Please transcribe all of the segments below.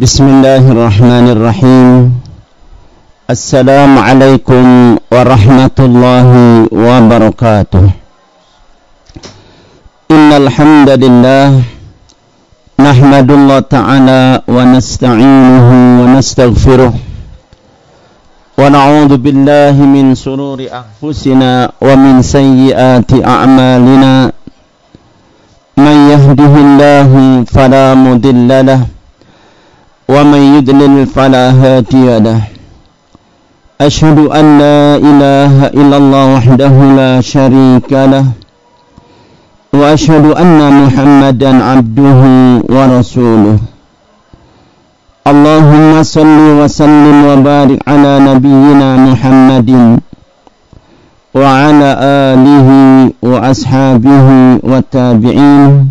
بسم الله الرحمن الرحيم. السلام عليكم ورحمة الله وبركاته. إن الحمد لله نحمد الله تعالى ونستعينه ونستغفره ونعوذ بالله من سرور أنفسنا ومن سيئات أعمالنا. من يهده الله فلا مضل له ومن يدلل فلا هادي له. أشهد أن لا إله إلا الله وحده لا شريك له. وأشهد أن محمدا عبده ورسوله. اللهم صل وسلم وبارك على نبينا محمد وعلى آله وأصحابه والتابعين.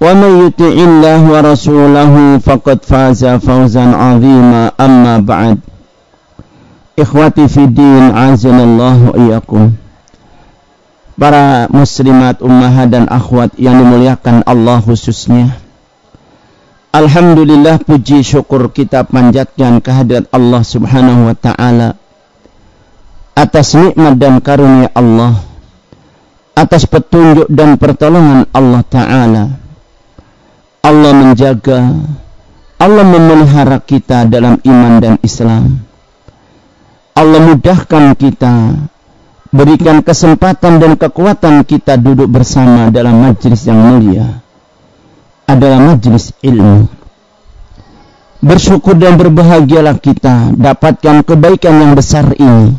ومن يطع الله ورسوله فقد فاز فوزا عظيما أما بعد إخوتي في الدين عزنا الله وإياكم para muslimat, ummahat dan akhwat yang dimuliakan Allah khususnya Alhamdulillah puji syukur kita panjatkan kehadirat Allah subhanahu wa ta'ala atas nikmat dan karunia Allah atas petunjuk dan pertolongan Allah ta'ala Allah menjaga Allah memelihara kita dalam iman dan Islam Allah mudahkan kita berikan kesempatan dan kekuatan kita duduk bersama dalam majlis yang mulia adalah majlis ilmu. Bersyukur dan berbahagialah kita dapatkan kebaikan yang besar ini.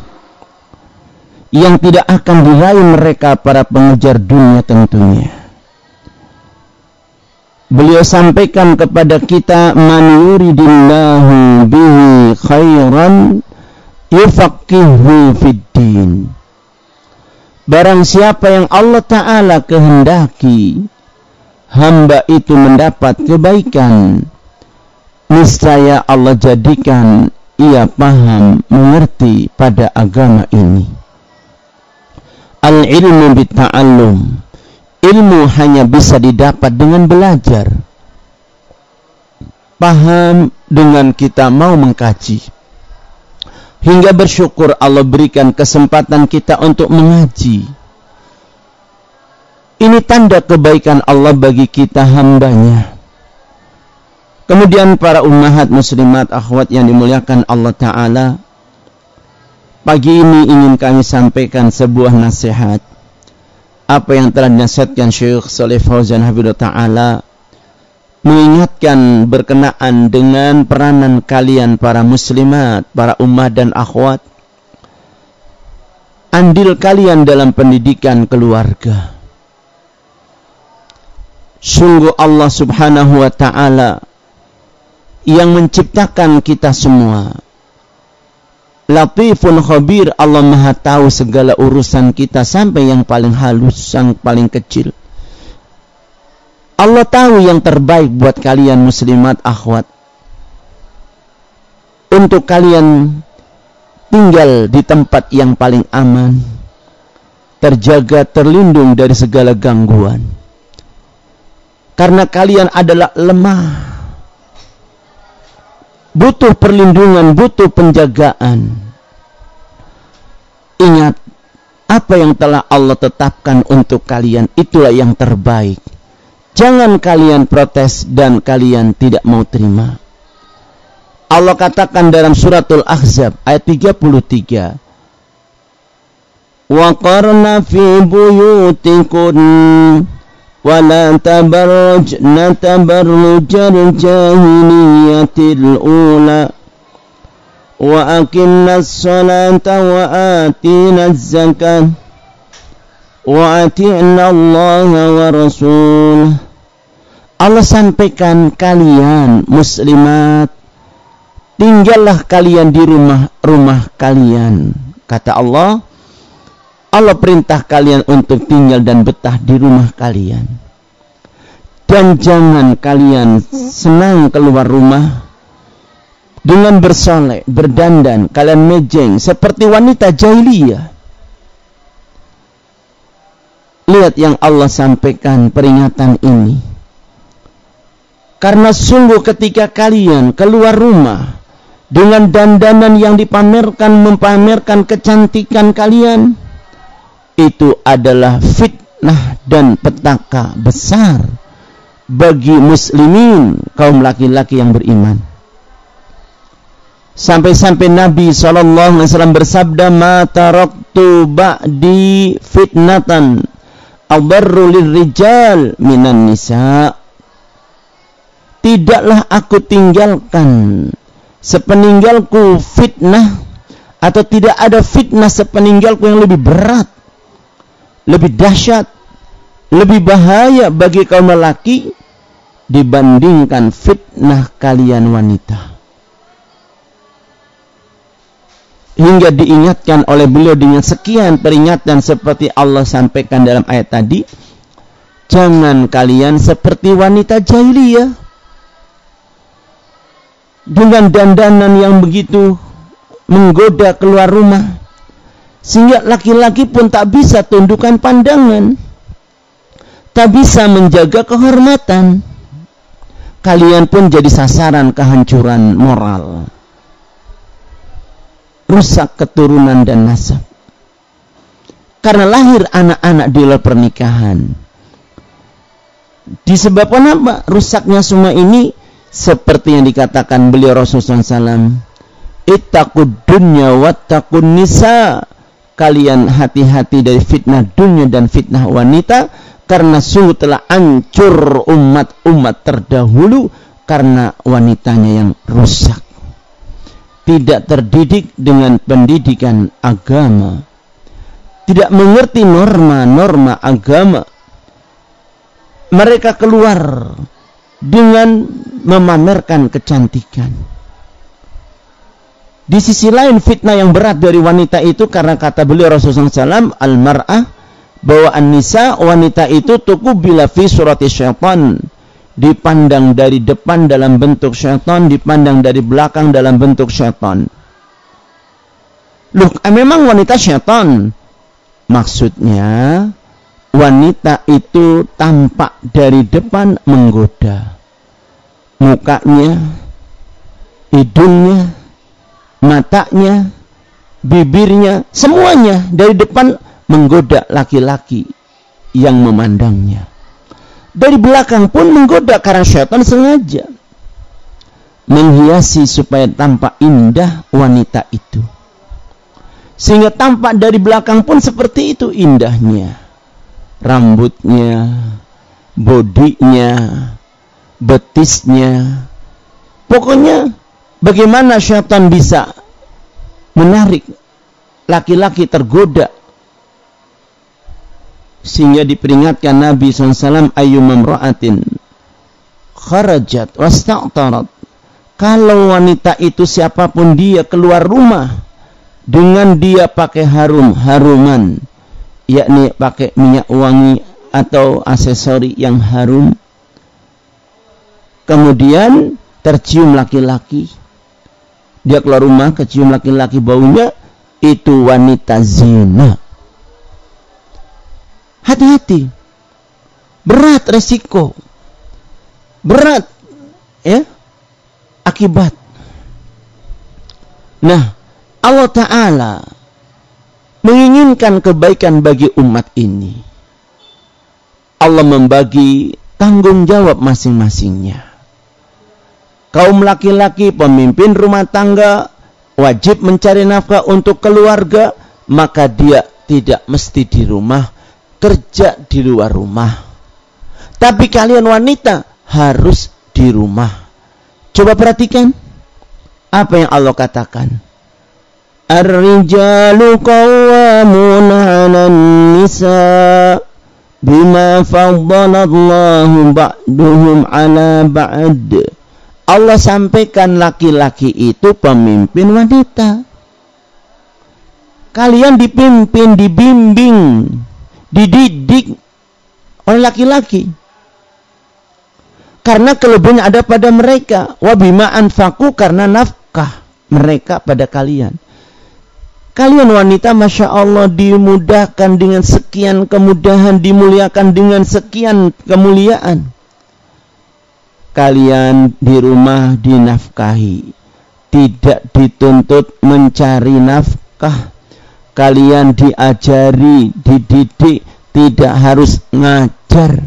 Yang tidak akan diraih mereka para pengejar dunia tentunya. Beliau sampaikan kepada kita man yuridillahu bihi khairan yufaqihu fid din. Barang siapa yang Allah Ta'ala kehendaki hamba itu mendapat kebaikan. Niscaya Allah jadikan ia paham mengerti pada agama ini. Al ilmu bitta'allum ilmu hanya bisa didapat dengan belajar paham dengan kita mau mengkaji hingga bersyukur Allah berikan kesempatan kita untuk mengaji ini tanda kebaikan Allah bagi kita hambanya. Kemudian para ummahat muslimat akhwat yang dimuliakan Allah Ta'ala. Pagi ini ingin kami sampaikan sebuah nasihat. Apa yang telah dinasihatkan Syekh Salih Fauzan Habibullah Ta'ala. Mengingatkan berkenaan dengan peranan kalian para muslimat, para ummah dan akhwat. Andil kalian dalam pendidikan keluarga Sungguh Allah subhanahu wa ta'ala yang menciptakan kita semua. Latifun khabir Allah maha tahu segala urusan kita sampai yang paling halus, yang paling kecil. Allah tahu yang terbaik buat kalian muslimat akhwat. Untuk kalian tinggal di tempat yang paling aman. Terjaga, terlindung dari segala gangguan karena kalian adalah lemah. Butuh perlindungan, butuh penjagaan. Ingat, apa yang telah Allah tetapkan untuk kalian, itulah yang terbaik. Jangan kalian protes dan kalian tidak mau terima. Allah katakan dalam suratul Ahzab ayat 33 Wa qarna fi ula wa aqimna as-salata wa atina az-zakata wa ati'na Allah wa rasulah Allah sampaikan kalian muslimat tinggallah kalian di rumah-rumah kalian. Kata Allah, Allah perintah kalian untuk tinggal dan betah di rumah kalian. Dan jangan kalian senang keluar rumah dengan bersolek, berdandan, kalian mejeng seperti wanita jahiliyah. Lihat yang Allah sampaikan peringatan ini. Karena sungguh ketika kalian keluar rumah dengan dandanan yang dipamerkan mempamerkan kecantikan kalian itu adalah fitnah dan petaka besar bagi muslimin kaum laki-laki yang beriman. Sampai-sampai Nabi SAW bersabda ma taraktu ba'di fitnatan adarru lirrijal minan nisa. Tidaklah aku tinggalkan sepeninggalku fitnah atau tidak ada fitnah sepeninggalku yang lebih berat, lebih dahsyat, lebih bahaya bagi kaum lelaki dibandingkan fitnah kalian wanita. Hingga diingatkan oleh beliau dengan sekian peringatan seperti Allah sampaikan dalam ayat tadi, jangan kalian seperti wanita jahiliyah dengan dandanan yang begitu menggoda keluar rumah sehingga laki-laki pun tak bisa tundukkan pandangan. Tak bisa menjaga kehormatan. Kalian pun jadi sasaran kehancuran moral. Rusak keturunan dan nasab. Karena lahir anak-anak di luar pernikahan. Disebabkan apa? Rusaknya semua ini seperti yang dikatakan beliau Rasulullah SAW ittaqud dunya wattaqun nisa kalian hati-hati dari fitnah dunia dan fitnah wanita karena sungguh telah hancur umat-umat terdahulu karena wanitanya yang rusak. Tidak terdidik dengan pendidikan agama. Tidak mengerti norma-norma agama. Mereka keluar dengan memamerkan kecantikan. Di sisi lain fitnah yang berat dari wanita itu karena kata beliau Rasulullah SAW al-mar'ah bahwa an-nisa wanita itu tuku bila fi surati syaitan dipandang dari depan dalam bentuk syaitan dipandang dari belakang dalam bentuk syaitan Loh, memang wanita syaitan maksudnya wanita itu tampak dari depan menggoda. Mukanya, hidungnya, matanya, bibirnya, semuanya dari depan menggoda laki-laki yang memandangnya. Dari belakang pun menggoda karena syaitan sengaja menghiasi supaya tampak indah wanita itu. Sehingga tampak dari belakang pun seperti itu indahnya rambutnya, bodinya, betisnya. Pokoknya bagaimana syaitan bisa menarik laki-laki tergoda? Sehingga diperingatkan Nabi SAW ayyum mamra'atin kharajat wasta'tarat kalau wanita itu siapa pun dia keluar rumah dengan dia pakai harum haruman yakni pakai minyak wangi atau aksesori yang harum kemudian tercium laki-laki dia keluar rumah kecium laki-laki baunya itu wanita zina hati-hati berat resiko berat ya akibat nah Allah Ta'ala menginginkan kebaikan bagi umat ini. Allah membagi tanggung jawab masing-masingnya. Kaum laki-laki pemimpin rumah tangga wajib mencari nafkah untuk keluarga, maka dia tidak mesti di rumah, kerja di luar rumah. Tapi kalian wanita harus di rumah. Coba perhatikan apa yang Allah katakan. Ar-rijalu qawwamuna 'alan nisa bima faddala Allahu ba'duhum 'ala ba'd. Allah sampaikan laki-laki itu pemimpin wanita. Kalian dipimpin, dibimbing, dididik oleh laki-laki. Karena kelebihan ada pada mereka. Wabima anfaku karena nafkah mereka pada kalian. Kalian wanita Masya Allah dimudahkan dengan sekian kemudahan, dimuliakan dengan sekian kemuliaan kalian di rumah dinafkahi. Tidak dituntut mencari nafkah. Kalian diajari dididik tidak harus ngajar.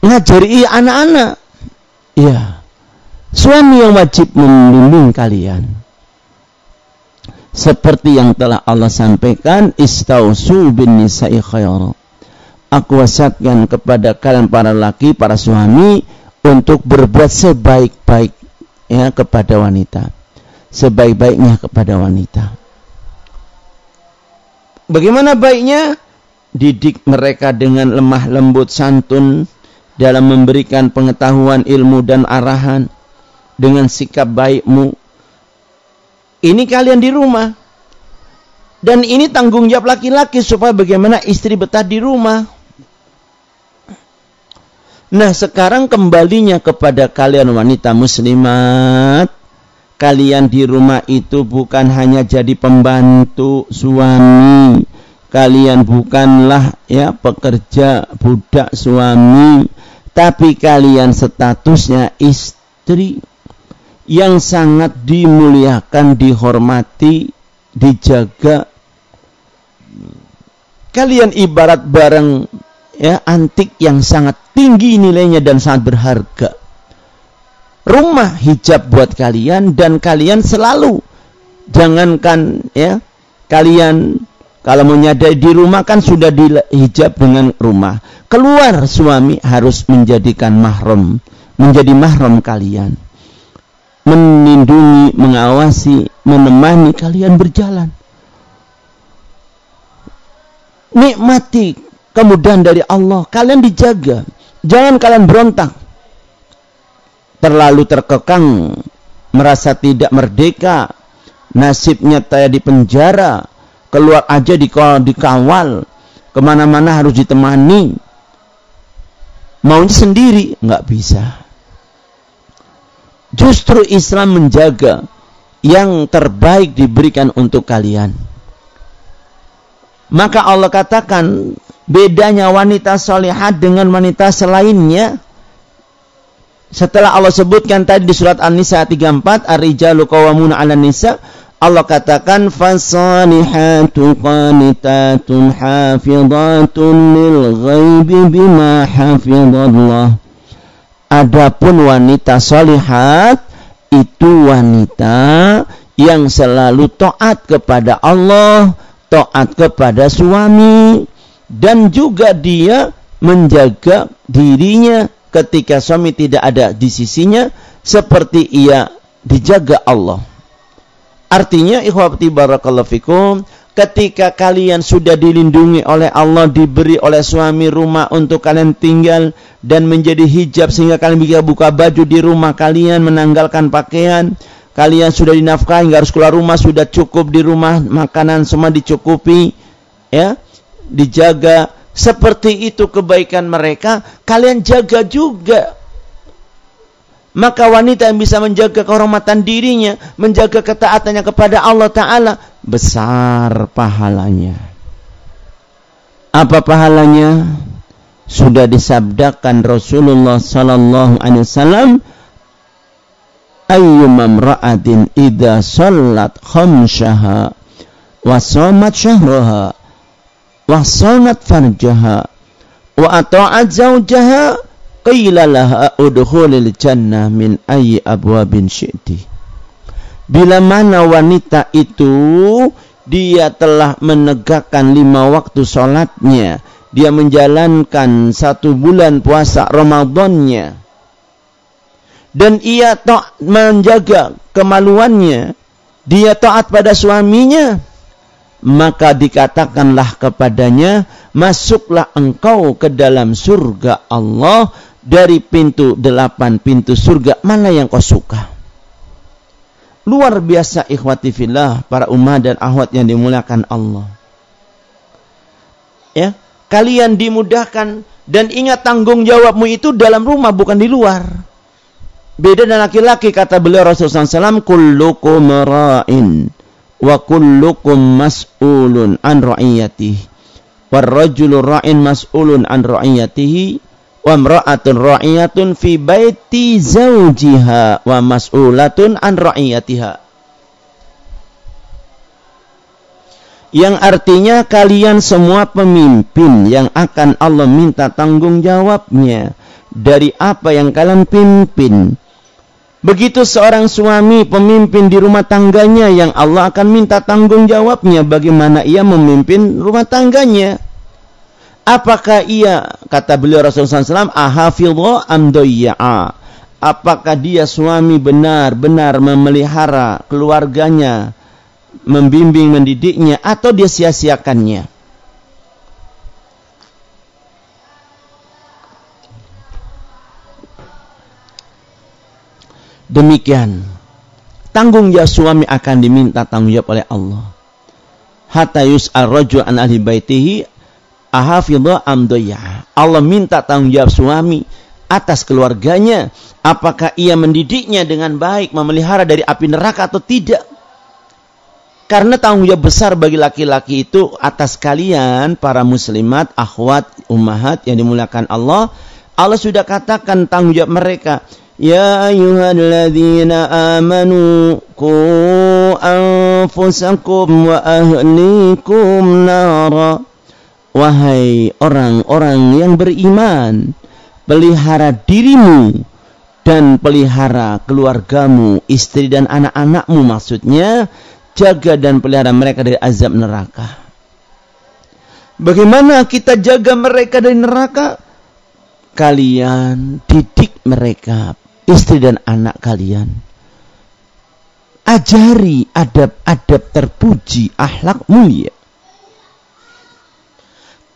Ngajari anak-anak. Ya suami yang wajib membimbing kalian. Seperti yang telah Allah sampaikan istausu bin nisa'i khairan aku wasiatkan kepada kalian para laki, para suami untuk berbuat sebaik-baik ya kepada wanita. Sebaik-baiknya kepada wanita. Bagaimana baiknya? Didik mereka dengan lemah lembut santun dalam memberikan pengetahuan ilmu dan arahan dengan sikap baikmu. Ini kalian di rumah. Dan ini tanggung jawab laki-laki supaya bagaimana istri betah di rumah. Nah sekarang kembalinya kepada kalian wanita muslimat. Kalian di rumah itu bukan hanya jadi pembantu suami. Kalian bukanlah ya pekerja budak suami. Tapi kalian statusnya istri yang sangat dimuliakan, dihormati, dijaga. Kalian ibarat barang ya antik yang sangat tinggi nilainya dan sangat berharga. Rumah hijab buat kalian dan kalian selalu jangankan ya kalian kalau mau nyadar di rumah kan sudah dihijab dengan rumah. Keluar suami harus menjadikan mahram, menjadi mahram kalian. Melindungi, mengawasi, menemani kalian berjalan. Nikmati kemudahan dari Allah. Kalian dijaga. Jangan kalian berontak. Terlalu terkekang. Merasa tidak merdeka. Nasibnya saya di penjara. Keluar aja dikawal. Ke mana-mana harus ditemani. Maunya sendiri. nggak bisa. Justru Islam menjaga yang terbaik diberikan untuk kalian. Maka Allah katakan bedanya wanita solehat dengan wanita selainnya. Setelah Allah sebutkan tadi di surat An-Nisa 34 Ar-rijalu qawwamuna 'alan nisa Allah katakan fasalihatu qanitatun hafizatun lil ghaibi bima hafizallah. Adapun wanita solihat itu wanita yang selalu taat kepada Allah, taat kepada suami, dan juga dia menjaga dirinya ketika suami tidak ada di sisinya seperti ia dijaga Allah. Artinya ikhwati barakallahu fikum ketika kalian sudah dilindungi oleh Allah diberi oleh suami rumah untuk kalian tinggal dan menjadi hijab sehingga kalian bisa buka baju di rumah kalian menanggalkan pakaian kalian sudah dinafkahi nggak harus keluar rumah sudah cukup di rumah makanan semua dicukupi ya dijaga seperti itu kebaikan mereka, kalian jaga juga. Maka wanita yang bisa menjaga kehormatan dirinya, menjaga ketaatannya kepada Allah Ta'ala, besar pahalanya. Apa pahalanya? Sudah disabdakan Rasulullah Sallallahu Alaihi Wasallam, ayyuma imra'atin idza sallat khamsaha wa shamat wa sanat farjaha wa ata'at zawjaha qila laha udkhulil jannah min ayyi abwabin syi'ti. Bila mana wanita itu dia telah menegakkan lima waktu sholatnya dia menjalankan satu bulan puasa Ramadannya dan ia tak menjaga kemaluannya. Dia taat pada suaminya. Maka dikatakanlah kepadanya masuklah engkau ke dalam surga Allah dari pintu delapan pintu surga. Mana yang kau suka? Luar biasa ikhwati fillah para umat dan ahwat yang dimuliakan Allah. Ya kalian dimudahkan dan ingat tanggung jawabmu itu dalam rumah bukan di luar beda dengan laki-laki kata beliau Rasulullah SAW kullukum ra'in wa kullukum mas'ulun an ra'iyatihi. Warrajulu ra'in mas'ulun an ra'iyatihi wa imra'atun ra'iyatun fi baiti zawjiha wa mas'ulatun an ra'iyatiha. Yang artinya kalian semua pemimpin yang akan Allah minta tanggung jawabnya dari apa yang kalian pimpin Begitu seorang suami pemimpin di rumah tangganya yang Allah akan minta tanggung jawabnya bagaimana ia memimpin rumah tangganya. Apakah ia, kata beliau Rasulullah SAW, ahafidho amdoya'a. Apakah dia suami benar-benar memelihara keluarganya, membimbing, mendidiknya, atau dia sia-siakannya? Demikian. Tanggung jawab suami akan diminta tanggung jawab oleh Allah. Hatta yus'al rajul an ahli baitihi ahafidha amdoya. Allah minta tanggung jawab suami atas keluarganya. Apakah ia mendidiknya dengan baik, memelihara dari api neraka atau tidak? Karena tanggung jawab besar bagi laki-laki itu atas kalian para muslimat, akhwat, ummahat yang dimuliakan Allah. Allah sudah katakan tanggung jawab mereka. يا أيها الذين آمنوا قوا أنفسكم وأهليكم نارا Wahai orang-orang yang beriman, pelihara dirimu dan pelihara keluargamu, istri dan anak-anakmu maksudnya, jaga dan pelihara mereka dari azab neraka. Bagaimana kita jaga mereka dari neraka? Kalian didik mereka, istri dan anak kalian. Ajari adab-adab terpuji, akhlak mulia.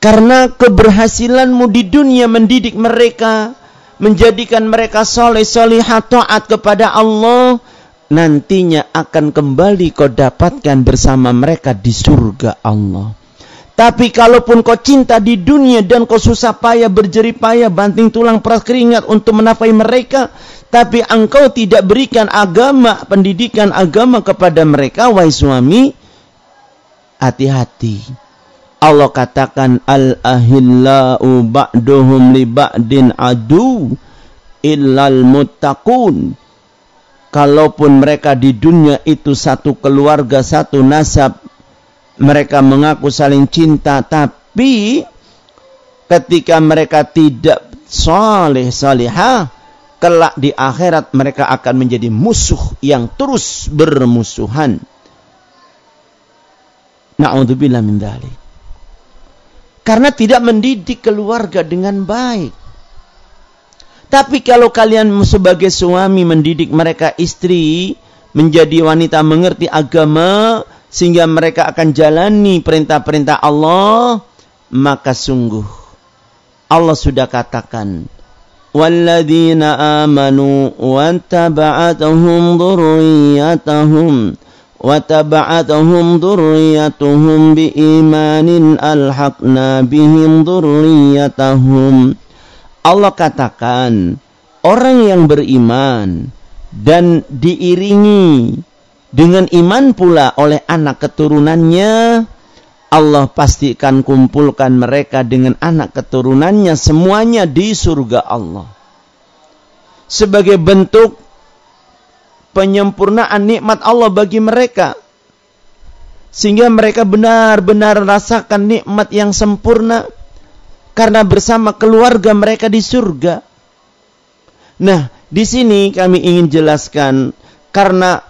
Karena keberhasilanmu di dunia mendidik mereka, menjadikan mereka soleh solihah taat kepada Allah, nantinya akan kembali kau dapatkan bersama mereka di surga Allah. Tapi kalaupun kau cinta di dunia dan kau susah payah berjerih payah banting tulang peras keringat untuk menafkahi mereka, tapi engkau tidak berikan agama, pendidikan agama kepada mereka, wahai suami, hati-hati. Allah katakan al-ahillau ba'duhum li ba'din adu illal muttaqun. Kalaupun mereka di dunia itu satu keluarga, satu nasab, mereka mengaku saling cinta tapi ketika mereka tidak saleh salihah kelak di akhirat mereka akan menjadi musuh yang terus bermusuhan. Na'udzubillah min dhalik. Karena tidak mendidik keluarga dengan baik. Tapi kalau kalian sebagai suami mendidik mereka istri menjadi wanita mengerti agama sehingga mereka akan jalani perintah-perintah Allah maka sungguh Allah sudah katakan walladzina amanu wa taba'atuhum dhurriyyatuhum wa taba'atuhum dhurriyyatuhum biimanin alhaqna bihim dhurriyyatuhum. Allah katakan orang yang beriman dan diiringi dengan iman pula oleh anak keturunannya, Allah pastikan kumpulkan mereka dengan anak keturunannya semuanya di surga Allah. Sebagai bentuk penyempurnaan nikmat Allah bagi mereka. Sehingga mereka benar-benar rasakan nikmat yang sempurna. Karena bersama keluarga mereka di surga. Nah, di sini kami ingin jelaskan karena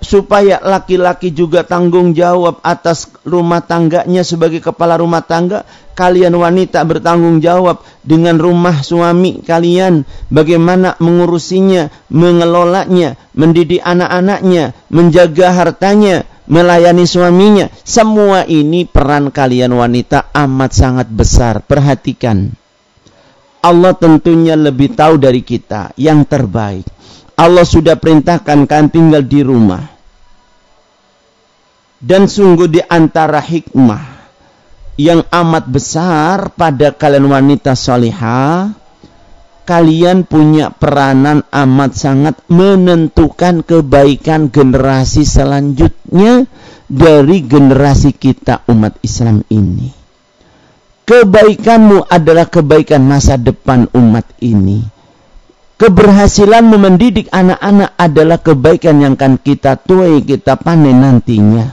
supaya laki-laki juga tanggung jawab atas rumah tangganya sebagai kepala rumah tangga, kalian wanita bertanggung jawab dengan rumah suami kalian, bagaimana mengurusinya, mengelolanya, mendidik anak-anaknya, menjaga hartanya, melayani suaminya. Semua ini peran kalian wanita amat sangat besar. Perhatikan. Allah tentunya lebih tahu dari kita yang terbaik. Allah sudah perintahkan kan tinggal di rumah. Dan sungguh di antara hikmah yang amat besar pada kalian wanita salihah, kalian punya peranan amat sangat menentukan kebaikan generasi selanjutnya dari generasi kita umat Islam ini. Kebaikanmu adalah kebaikan masa depan umat ini. Keberhasilanmu mendidik anak-anak adalah kebaikan yang akan kita tuai, kita panen nantinya.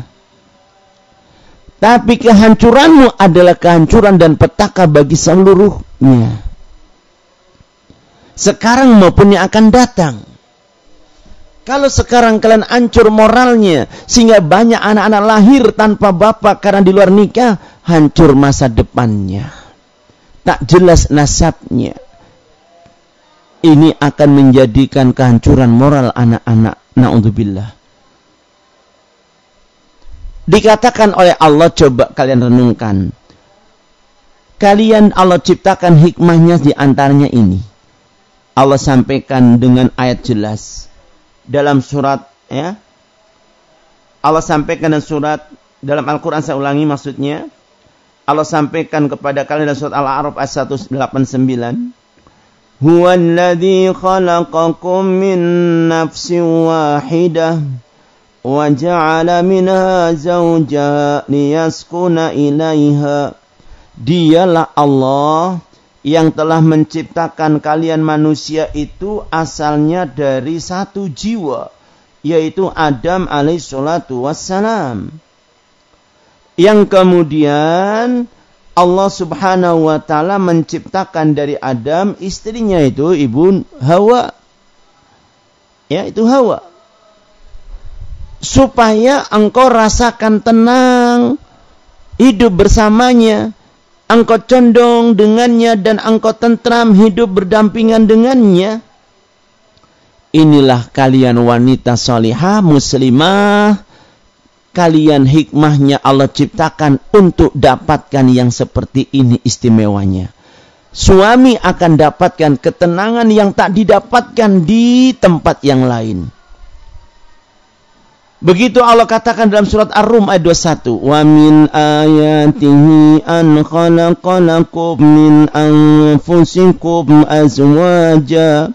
Tapi kehancuranmu adalah kehancuran dan petaka bagi seluruhnya. Sekarang maupun yang akan datang. Kalau sekarang kalian hancur moralnya, sehingga banyak anak-anak lahir tanpa bapak karena di luar nikah, hancur masa depannya. Tak jelas nasabnya. Ini akan menjadikan kehancuran moral anak-anak. Na'udzubillah. Dikatakan oleh Allah, coba kalian renungkan. Kalian Allah ciptakan hikmahnya di antaranya ini. Allah sampaikan dengan ayat jelas. Dalam surat, ya. Allah sampaikan dalam surat, dalam Al-Quran saya ulangi maksudnya. Allah sampaikan kepada kalian dalam surat Al-A'raf ayat 189. Alladhi khalaqakum min nafsin wahidah wa ja'ala minha zawja liyaskuna ilaiha. Dialah Allah yang telah menciptakan kalian manusia itu asalnya dari satu jiwa yaitu Adam alaihissalatu wassalam yang kemudian Allah Subhanahu wa taala menciptakan dari Adam istrinya itu ibu Hawa. Ya, itu Hawa. Supaya engkau rasakan tenang hidup bersamanya, engkau condong dengannya dan engkau tentram hidup berdampingan dengannya. Inilah kalian wanita salihah muslimah kalian hikmahnya Allah ciptakan untuk dapatkan yang seperti ini istimewanya. Suami akan dapatkan ketenangan yang tak didapatkan di tempat yang lain. Begitu Allah katakan dalam surat Ar-Rum ayat 21, "Wa min ayatihi an khalaqalakum min anfusikum azwaja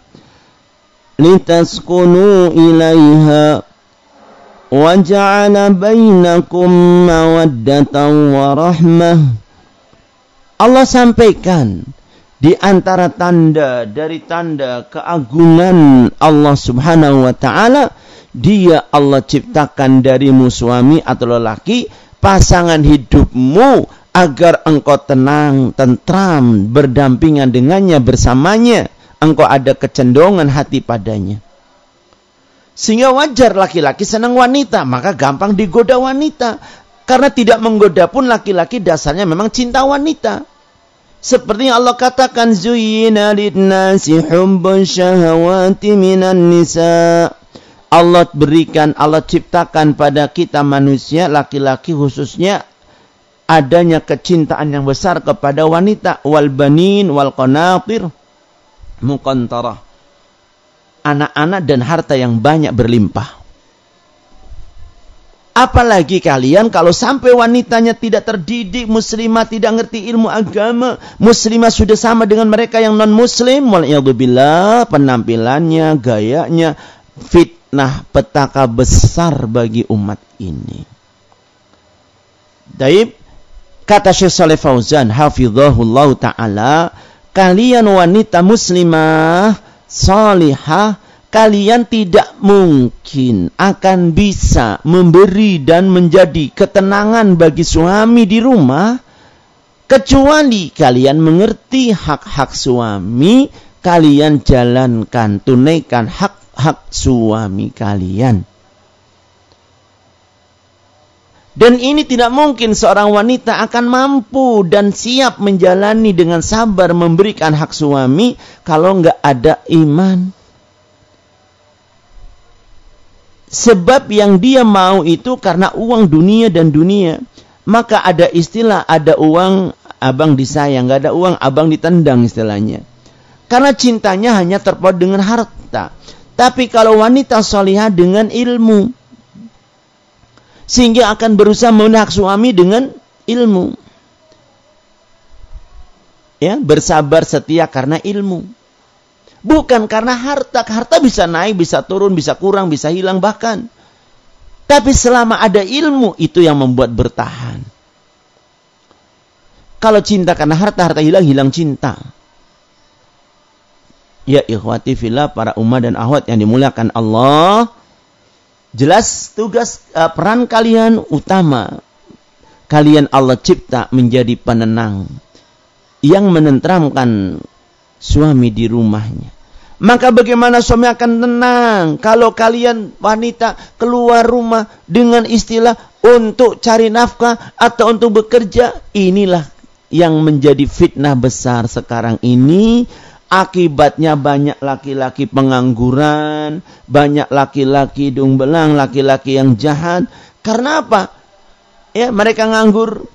litaskunu ilaiha وجعل بينكم مودة ورحمة Allah sampaikan di antara tanda dari tanda keagungan Allah Subhanahu wa taala dia Allah ciptakan darimu suami atau lelaki pasangan hidupmu agar engkau tenang, tentram, berdampingan dengannya bersamanya, engkau ada kecenderungan hati padanya. Sehingga wajar laki-laki senang wanita, maka gampang digoda wanita. Karena tidak menggoda pun laki-laki dasarnya memang cinta wanita. Seperti yang Allah katakan zuyina lidnasi hubbun syahawati minan nisa. Allah berikan, Allah ciptakan pada kita manusia, laki-laki khususnya adanya kecintaan yang besar kepada wanita wal banin wal qanatir muqantarah anak-anak dan harta yang banyak berlimpah. Apalagi kalian kalau sampai wanitanya tidak terdidik, muslimah tidak ngerti ilmu agama, muslimah sudah sama dengan mereka yang non muslim, waliyadzubillah, penampilannya, gayanya, fitnah petaka besar bagi umat ini. Daib, kata Syekh Saleh Fauzan, hafizahullah ta'ala, kalian wanita muslimah, salihah, kalian tidak mungkin akan bisa memberi dan menjadi ketenangan bagi suami di rumah kecuali kalian mengerti hak-hak suami, kalian jalankan, tunaikan hak-hak suami kalian. Dan ini tidak mungkin seorang wanita akan mampu dan siap menjalani dengan sabar memberikan hak suami kalau nggak ada iman. Sebab yang dia mau itu karena uang dunia dan dunia. Maka ada istilah ada uang abang disayang, nggak ada uang abang ditendang istilahnya. Karena cintanya hanya terpaut dengan harta. Tapi kalau wanita solihah dengan ilmu, sehingga akan berusaha menak suami dengan ilmu. Ya, bersabar setia karena ilmu. Bukan karena harta. Harta bisa naik, bisa turun, bisa kurang, bisa hilang bahkan. Tapi selama ada ilmu, itu yang membuat bertahan. Kalau cinta karena harta, harta hilang, hilang cinta. Ya ikhwati fillah para umat dan ahwat yang dimuliakan Allah. Jelas tugas uh, peran kalian utama. Kalian Allah cipta menjadi penenang yang menentramkan suami di rumahnya. Maka bagaimana suami akan tenang kalau kalian wanita keluar rumah dengan istilah untuk cari nafkah atau untuk bekerja? Inilah yang menjadi fitnah besar sekarang ini Akibatnya banyak laki-laki pengangguran, banyak laki-laki dung belang, laki-laki yang jahat. Karena apa? Ya, mereka nganggur.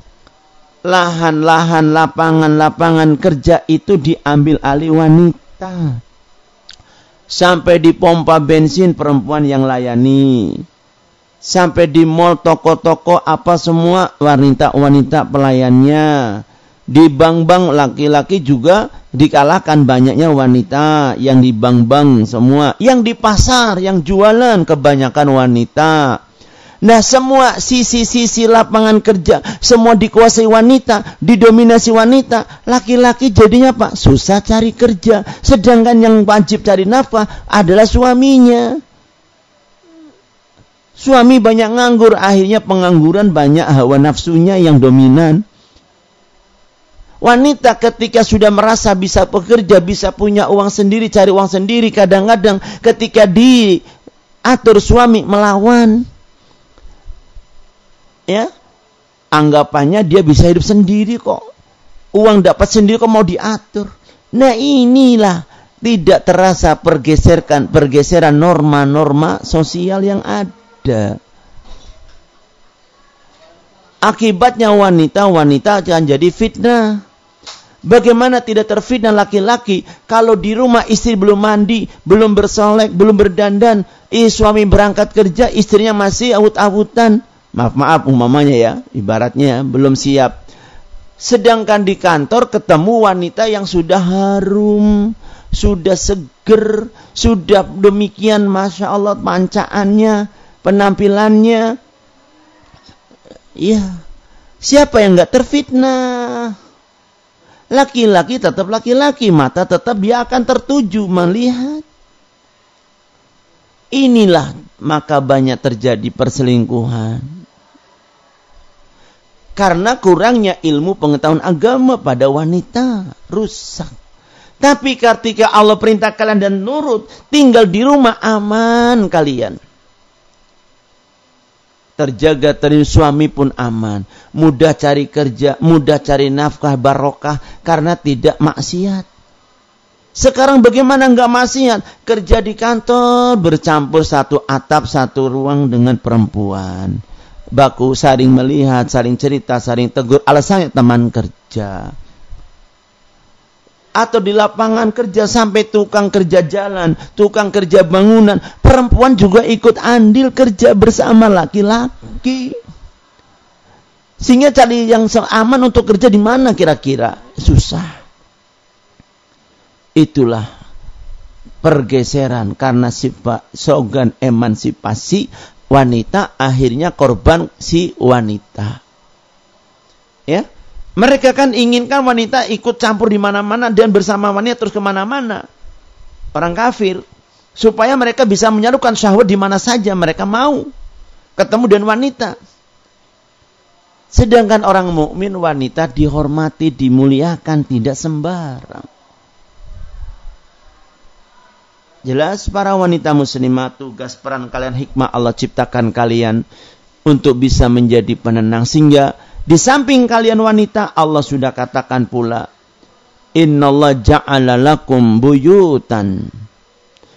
Lahan-lahan, lapangan-lapangan kerja itu diambil alih wanita. Sampai di pompa bensin perempuan yang layani. Sampai di mall toko-toko apa semua wanita-wanita pelayannya di bank-bank laki-laki juga dikalahkan banyaknya wanita yang di bank-bank semua. Yang di pasar, yang jualan kebanyakan wanita. Nah semua sisi-sisi lapangan kerja semua dikuasai wanita, didominasi wanita. Laki-laki jadinya pak susah cari kerja. Sedangkan yang wajib cari nafkah adalah suaminya. Suami banyak nganggur, akhirnya pengangguran banyak hawa nafsunya yang dominan. Wanita ketika sudah merasa bisa bekerja, bisa punya uang sendiri, cari uang sendiri, kadang-kadang ketika diatur suami melawan, ya, anggapannya dia bisa hidup sendiri kok. Uang dapat sendiri kok mau diatur. Nah inilah tidak terasa pergeserkan, pergeseran norma-norma sosial yang ada. Akibatnya wanita-wanita akan jadi fitnah. Bagaimana tidak terfitnah laki-laki kalau di rumah istri belum mandi, belum bersolek, belum berdandan, eh, suami berangkat kerja, istrinya masih awut-awutan. Maaf-maaf umamanya ya, ibaratnya belum siap. Sedangkan di kantor ketemu wanita yang sudah harum, sudah seger, sudah demikian Masya Allah pancaannya, penampilannya, Iya. Siapa yang nggak terfitnah? Laki-laki tetap laki-laki, mata tetap dia akan tertuju melihat. Inilah maka banyak terjadi perselingkuhan. Karena kurangnya ilmu pengetahuan agama pada wanita rusak. Tapi ketika Allah perintah kalian dan nurut, tinggal di rumah aman kalian terjaga dari suami pun aman, mudah cari kerja, mudah cari nafkah barokah karena tidak maksiat. Sekarang bagaimana enggak maksiat? Kerja di kantor bercampur satu atap satu ruang dengan perempuan. Baku saling melihat, saling cerita, saling tegur. Alasannya teman kerja atau di lapangan kerja sampai tukang kerja jalan, tukang kerja bangunan, perempuan juga ikut andil kerja bersama laki-laki. Sehingga cari yang aman untuk kerja di mana kira-kira? Susah. Itulah pergeseran karena sifat sogan emansipasi wanita akhirnya korban si wanita. Ya, mereka kan inginkan wanita ikut campur di mana-mana dan bersama wanita terus ke mana-mana. Orang kafir. Supaya mereka bisa menyalurkan syahwat di mana saja mereka mau. Ketemu dengan wanita. Sedangkan orang mukmin wanita dihormati, dimuliakan, tidak sembarang. Jelas para wanita muslimah tugas peran kalian hikmah Allah ciptakan kalian untuk bisa menjadi penenang sehingga di samping kalian wanita Allah sudah katakan pula Innallaha ja'ala lakum buyutan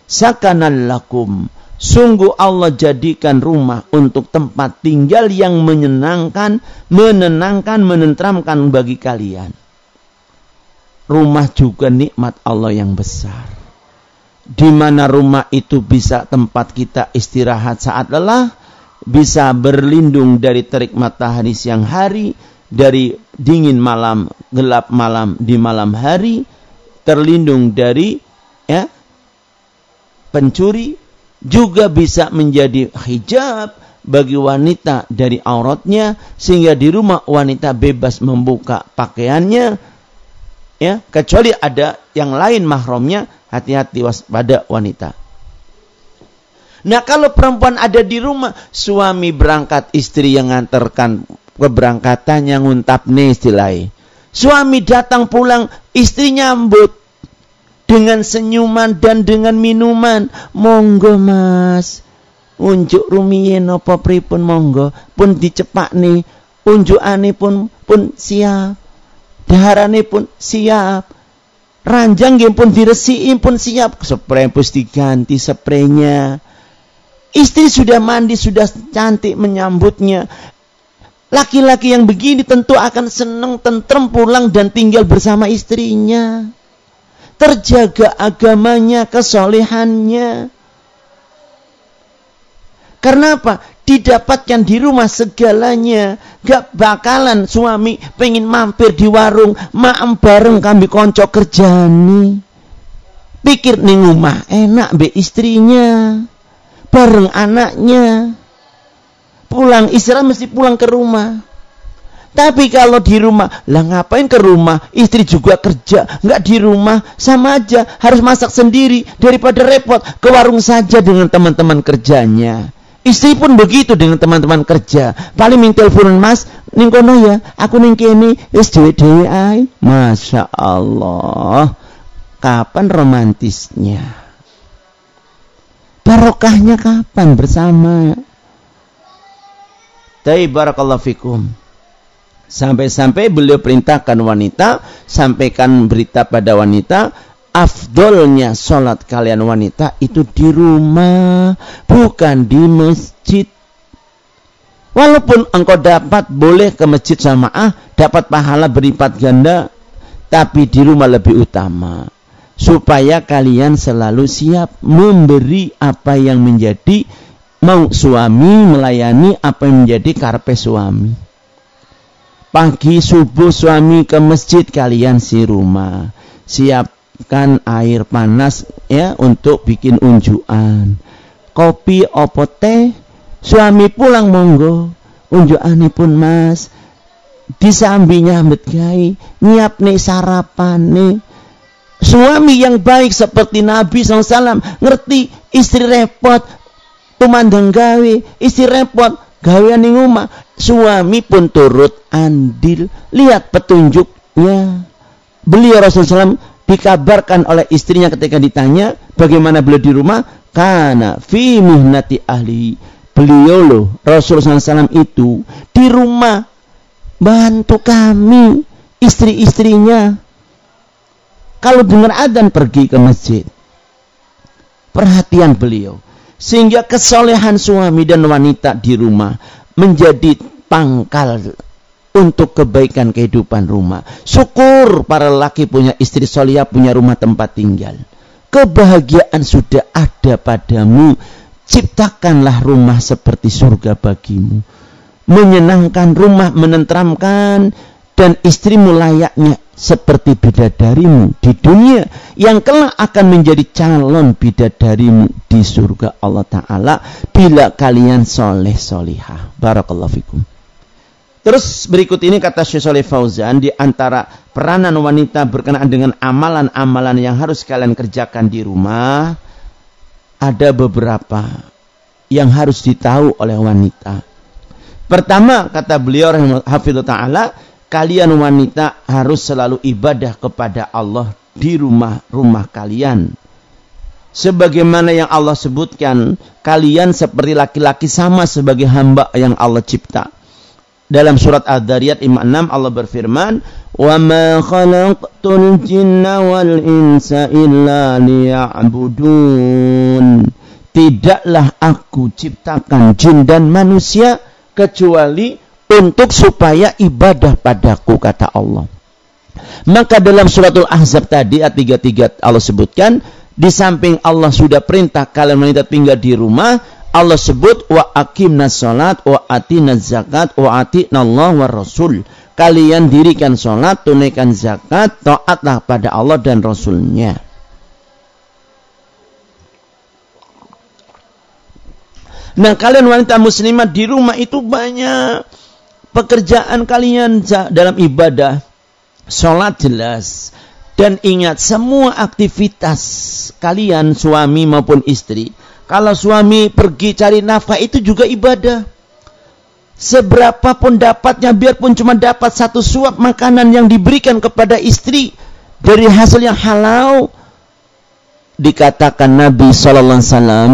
sakanan lakum Sungguh Allah jadikan rumah untuk tempat tinggal yang menyenangkan, menenangkan, menentramkan bagi kalian. Rumah juga nikmat Allah yang besar di mana rumah itu bisa tempat kita istirahat saat lelah, bisa berlindung dari terik matahari siang hari, dari dingin malam, gelap malam di malam hari, terlindung dari ya pencuri, juga bisa menjadi hijab bagi wanita dari auratnya sehingga di rumah wanita bebas membuka pakaiannya ya kecuali ada yang lain mahramnya hati-hati waspada wanita. Nah kalau perempuan ada di rumah, suami berangkat, istri yang nganterkan keberangkatannya nguntap nih istilahnya. Suami datang pulang, istri nyambut dengan senyuman dan dengan minuman. Monggo mas, unjuk rumiyin apa pripun monggo, pun dicepak nih, unjuk pun pun siap, daharane pun siap. Ranjang yang pun diresiin pun siap. Spray pun diganti spraynya istri sudah mandi sudah cantik menyambutnya. Laki-laki yang begini tentu akan senang tentrem pulang dan tinggal bersama istrinya. Terjaga agamanya kesolehannya. Karena apa? Didapatkan di rumah segalanya. Gak bakalan suami pengen mampir di warung, maem bareng kami konco kerjani. Pikir nih rumah enak be istrinya, bareng anaknya. Pulang istirahat mesti pulang ke rumah. Tapi kalau di rumah, lah ngapain ke rumah? Istri juga kerja, nggak di rumah, sama aja harus masak sendiri daripada repot ke warung saja dengan teman-teman kerjanya. Istri pun begitu dengan teman-teman kerja. Paling minta telepon mas, ning kono ya, aku ning kene wis. Masya Allah. Kapan romantisnya? Barokahnya kapan bersama? Tapi barakallahu fikum. Sampai-sampai beliau perintahkan wanita, sampaikan berita pada wanita, afdolnya sholat kalian wanita itu di rumah, bukan di masjid. Walaupun engkau dapat boleh ke masjid ah dapat pahala berlipat ganda, tapi di rumah lebih utama. Supaya kalian selalu siap memberi apa yang menjadi mau suami melayani apa yang menjadi karpe suami. Pagi subuh suami ke masjid kalian si rumah. Siap kan air panas ya untuk bikin unjuan. Kopi opo teh, suami pulang monggo, unjuan pun mas. Disambinya nyambet gai, nyiap nih sarapan nih. Suami yang baik seperti Nabi SAW ngerti istri repot, pemandang gawe, istri repot, gawean ning rumah. Suami pun turut andil, lihat petunjuknya. Beliau Rasulullah SAW dikabarkan oleh istrinya ketika ditanya bagaimana beliau di rumah karena fi mihnati ahli beliau loh Rasulullah SAW itu di rumah bantu kami istri-istrinya kalau dengar adzan pergi ke masjid perhatian beliau sehingga kesolehan suami dan wanita di rumah menjadi pangkal untuk kebaikan kehidupan rumah. Syukur para laki punya istri solia, punya rumah tempat tinggal. Kebahagiaan sudah ada padamu. Ciptakanlah rumah seperti surga bagimu. Menyenangkan rumah, menentramkan, dan istrimu layaknya seperti bidadarimu di dunia yang kelak akan menjadi calon bidadarimu di surga Allah Ta'ala bila kalian soleh solihah. Barakallahu fikum. Terus berikut ini kata Syekh Saleh Fauzan di antara peranan wanita berkenaan dengan amalan-amalan yang harus kalian kerjakan di rumah ada beberapa yang harus ditahu oleh wanita. Pertama kata beliau hafizhu taala kalian wanita harus selalu ibadah kepada Allah di rumah-rumah kalian. sebagaimana yang Allah sebutkan kalian seperti laki-laki sama sebagai hamba yang Allah cipta dalam surat Ad-Dariyat 56 Allah berfirman wa ma khalaqtul jinna wal insa illa liya'budun tidaklah aku ciptakan jin dan manusia kecuali untuk supaya ibadah padaku kata Allah maka dalam suratul Ahzab tadi ayat 33 Allah sebutkan di samping Allah sudah perintah kalian wanita tinggal di rumah, Allah sebut wa aqimna salat wa atina zakat wa atina Allah wa rasul. Kalian dirikan salat, tunaikan zakat, taatlah pada Allah dan Rasulnya. Nah kalian wanita muslimah di rumah itu banyak pekerjaan kalian dalam ibadah. Salat jelas, dan ingat semua aktivitas kalian suami maupun istri. Kalau suami pergi cari nafkah itu juga ibadah. Seberapa pun dapatnya biarpun cuma dapat satu suap makanan yang diberikan kepada istri dari hasil yang halal dikatakan Nabi sallallahu alaihi wasallam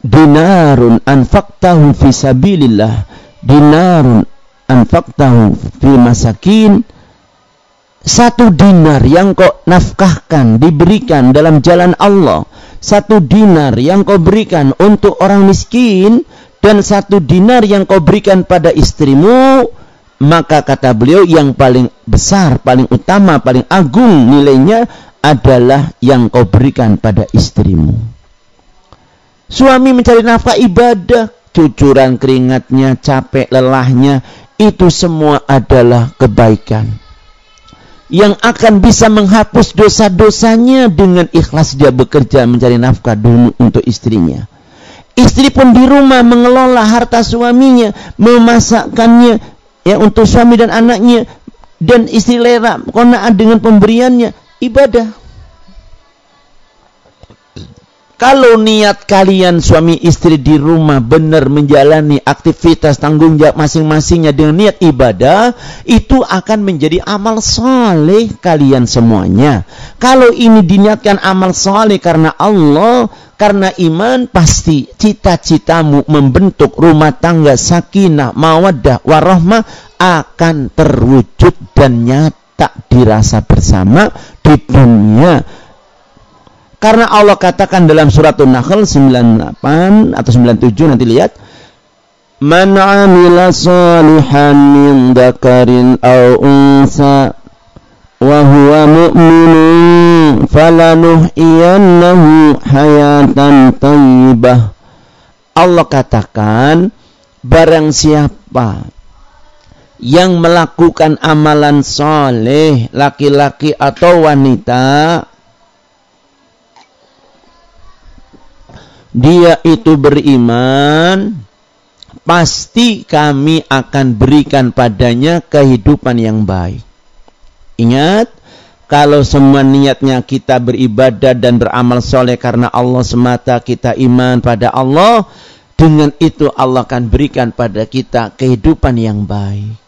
dinarun anfaqtahu fi sabilillah dinarun anfaqtahu fi masakin satu dinar yang kau nafkahkan diberikan dalam jalan Allah satu dinar yang kau berikan untuk orang miskin dan satu dinar yang kau berikan pada istrimu maka kata beliau yang paling besar, paling utama, paling agung nilainya adalah yang kau berikan pada istrimu. Suami mencari nafkah ibadah, cucuran keringatnya, capek lelahnya, itu semua adalah kebaikan yang akan bisa menghapus dosa-dosanya dengan ikhlas dia bekerja mencari nafkah dulu untuk istrinya. Istri pun di rumah mengelola harta suaminya, memasakkannya ya untuk suami dan anaknya dan istri lera dengan pemberiannya ibadah. Kalau niat kalian suami istri di rumah benar menjalani aktivitas tanggung jawab masing-masingnya dengan niat ibadah, itu akan menjadi amal soleh kalian semuanya. Kalau ini diniatkan amal soleh karena Allah, karena iman, pasti cita-citamu membentuk rumah tangga sakinah, mawaddah, warahmah akan terwujud dan nyata dirasa bersama di dunia karena Allah katakan dalam surat An-Nahl 98 atau 97 nanti lihat. Man 'amila salihan min dzakarin aw unsa wa huwa mu'minun falanuhyiyannahu hayatan thayyibah Allah katakan barang siapa yang melakukan amalan soleh laki-laki atau wanita dia itu beriman, pasti kami akan berikan padanya kehidupan yang baik. Ingat, kalau semua niatnya kita beribadah dan beramal soleh karena Allah semata kita iman pada Allah, dengan itu Allah akan berikan pada kita kehidupan yang baik.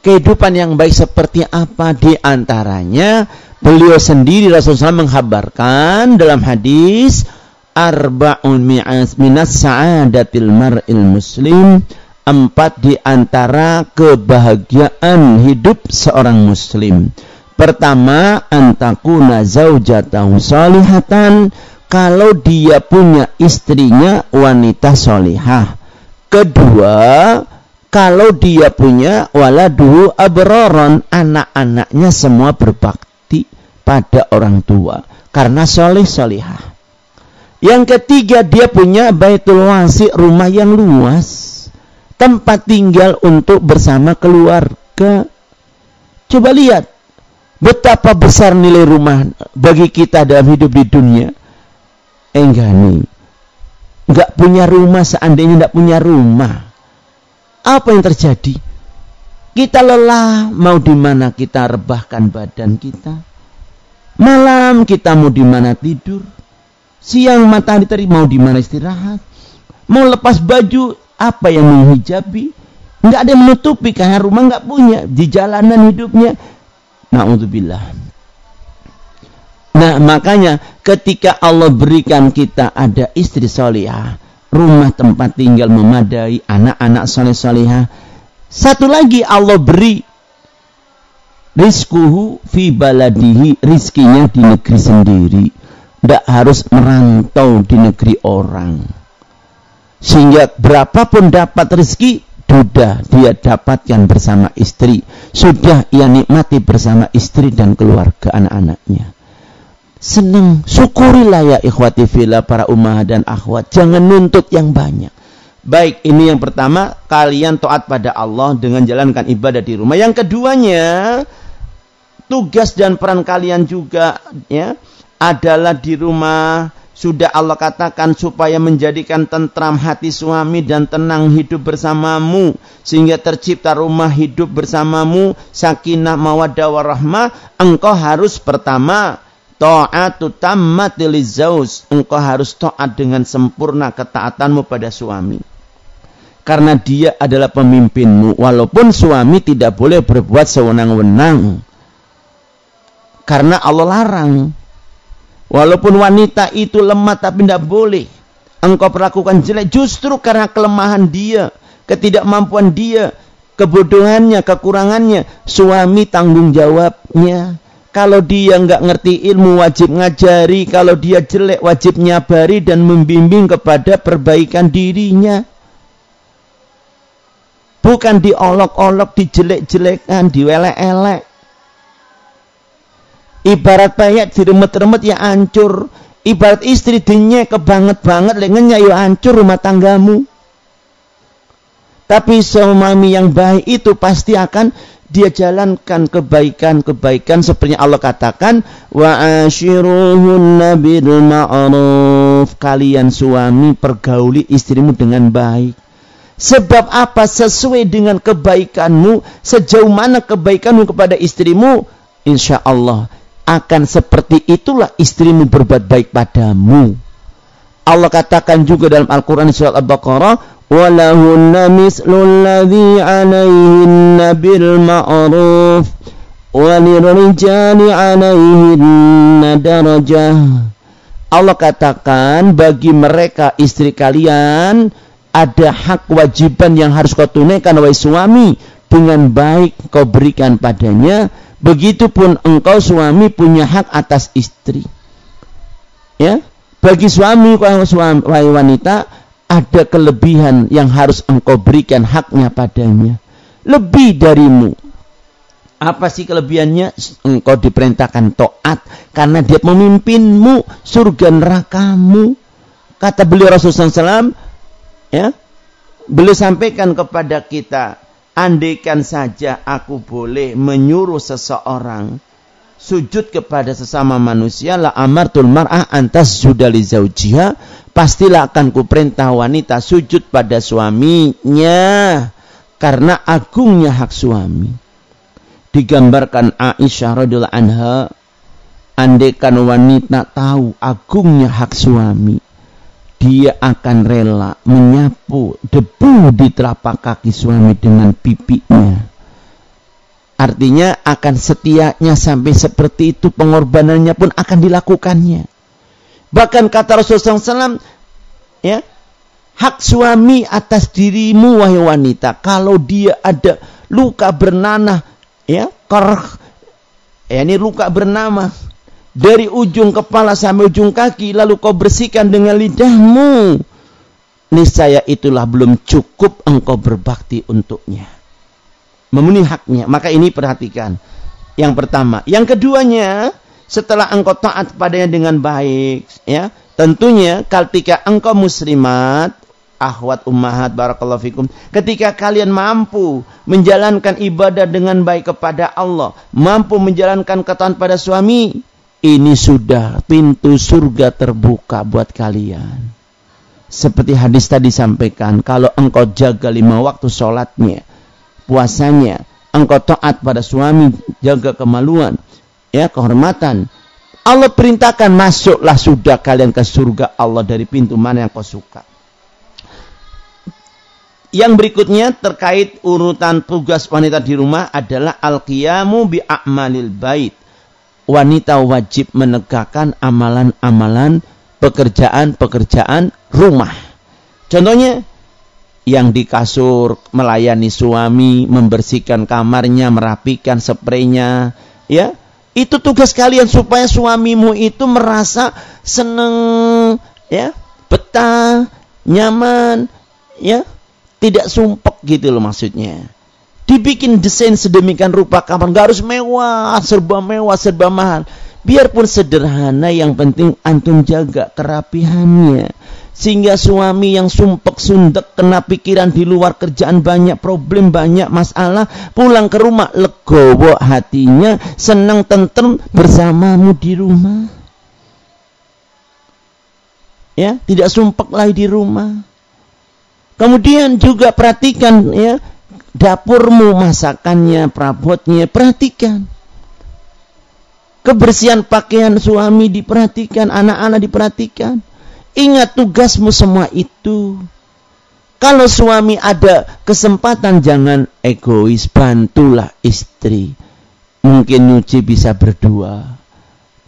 Kehidupan yang baik seperti apa di antaranya? Beliau sendiri Rasulullah menghabarkan dalam hadis arba'un minas sa'adatil mar'il muslim. Empat di antara kebahagiaan hidup seorang muslim. Pertama antakuna zaujatahu salihatan. Kalau dia punya istrinya wanita solihah. Kedua kalau dia punya waladu abroron anak-anaknya semua berbakti pada orang tua. Karena solih solihah yang ketiga dia punya baitul wasi, rumah yang luas. Tempat tinggal untuk bersama keluarga. Coba lihat betapa besar nilai rumah bagi kita dalam hidup di dunia. Enggak nih. Enggak punya rumah seandainya enggak punya rumah. Apa yang terjadi? Kita lelah, mau di mana kita rebahkan badan kita? Malam kita mau di mana tidur? Siang matahari tadi mau di mana istirahat? Mau lepas baju apa yang menghijabi? Enggak ada yang menutupi karena rumah enggak punya di jalanan hidupnya. Nauzubillah. Nah makanya ketika Allah berikan kita ada istri solihah, rumah tempat tinggal memadai, anak-anak soleh solihah. Satu lagi Allah beri rizkuhu fi baladihi, rizkinya di negeri sendiri. Tidak harus merantau di negeri orang. Sehingga berapapun dapat rezeki, sudah dia dapatkan bersama istri. Sudah ia nikmati bersama istri dan keluarga anak-anaknya senang syukurilah ya ikhwati fila para ummah dan akhwat jangan nuntut yang banyak baik ini yang pertama kalian taat pada Allah dengan jalankan ibadah di rumah yang keduanya tugas dan peran kalian juga ya adalah di rumah sudah Allah katakan supaya menjadikan tentram hati suami dan tenang hidup bersamamu sehingga tercipta rumah hidup bersamamu sakinah mawaddah warahmah engkau harus pertama Ta'atu tammati lizaus. Engkau harus taat dengan sempurna ketaatanmu pada suami. Karena dia adalah pemimpinmu. Walaupun suami tidak boleh berbuat sewenang-wenang. Karena Allah larang. Walaupun wanita itu lemah tapi tidak boleh. Engkau perlakukan jelek justru karena kelemahan dia. Ketidakmampuan dia. Kebodohannya, kekurangannya. Suami tanggung jawabnya kalau dia nggak ngerti ilmu wajib ngajari, kalau dia jelek wajib nyabari dan membimbing kepada perbaikan dirinya. Bukan diolok-olok, dijelek-jelekan, diwelek-elek. Ibarat payet diremet-remet ya hancur. Ibarat istri dinyek kebanget-banget, lengannya ya hancur rumah tanggamu. Tapi suami yang baik itu pasti akan dia jalankan kebaikan-kebaikan seperti Allah katakan wa ashiruhunna bil ma'ruf kalian suami pergauli istrimu dengan baik sebab apa sesuai dengan kebaikanmu sejauh mana kebaikanmu kepada istrimu insya Allah akan seperti itulah istrimu berbuat baik padamu Allah katakan juga dalam Al-Quran surat Al-Baqarah ولهن مثل الذي عليهن بالمعروف وللرجال عليهن درجة Allah katakan bagi mereka istri kalian ada hak wajiban yang harus kau tunaikan wahai suami dengan baik kau berikan padanya begitupun engkau suami punya hak atas istri ya bagi suami wahai wanita ada kelebihan yang harus engkau berikan haknya padanya. Lebih darimu. Apa sih kelebihannya? Engkau diperintahkan to'at. Karena dia memimpinmu surga nerakamu. Kata beliau Rasulullah SAW. Ya, beliau sampaikan kepada kita. Andaikan saja aku boleh menyuruh seseorang sujud kepada sesama manusia la amartul mar'ah antas judali zaujiha pastilah akan kuperintah wanita sujud pada suaminya karena agungnya hak suami. Digambarkan Aisyah radhiyallahu anha andaikan wanita tahu agungnya hak suami, dia akan rela menyapu debu di telapak kaki suami dengan pipinya. Artinya akan setianya sampai seperti itu pengorbanannya pun akan dilakukannya. Bahkan kata Rasulullah SAW, ya, hak suami atas dirimu wahai wanita. Kalau dia ada luka bernanah, ya, kerh, ya, ini luka bernama dari ujung kepala sampai ujung kaki, lalu kau bersihkan dengan lidahmu. Niscaya itulah belum cukup engkau berbakti untuknya. Memenuhi haknya. Maka ini perhatikan. Yang pertama. Yang keduanya, setelah engkau taat padanya dengan baik, ya, tentunya ketika engkau muslimat, ahwat ummahat barakallahu fikum, ketika kalian mampu menjalankan ibadah dengan baik kepada Allah, mampu menjalankan ketaatan pada suami, ini sudah pintu surga terbuka buat kalian. Seperti hadis tadi sampaikan, kalau engkau jaga lima waktu sholatnya, puasanya, engkau taat pada suami, jaga kemaluan, ya kehormatan. Allah perintahkan masuklah sudah kalian ke surga Allah dari pintu mana yang kau suka. Yang berikutnya terkait urutan tugas wanita di rumah adalah al-qiyamu bi a'malil bait. Wanita wajib menegakkan amalan-amalan pekerjaan-pekerjaan rumah. Contohnya yang di kasur melayani suami, membersihkan kamarnya, merapikan spraynya, ya. Itu tugas kalian supaya suamimu itu merasa seneng, ya, betah, nyaman, ya, tidak sumpek gitu loh maksudnya. Dibikin desain sedemikian rupa kamar, nggak harus mewah, serba mewah, serba mahal. Biarpun sederhana, yang penting antum jaga kerapihannya. Sehingga suami yang sumpek sundek kena pikiran di luar kerjaan banyak problem banyak masalah pulang ke rumah legowo hatinya senang tentrem bersamamu di rumah. Ya tidak sumpek lagi di rumah. Kemudian juga perhatikan ya dapurmu masakannya perabotnya perhatikan kebersihan pakaian suami diperhatikan anak-anak diperhatikan Ingat tugasmu semua itu. Kalau suami ada kesempatan jangan egois, bantulah istri. Mungkin nyuci bisa berdua.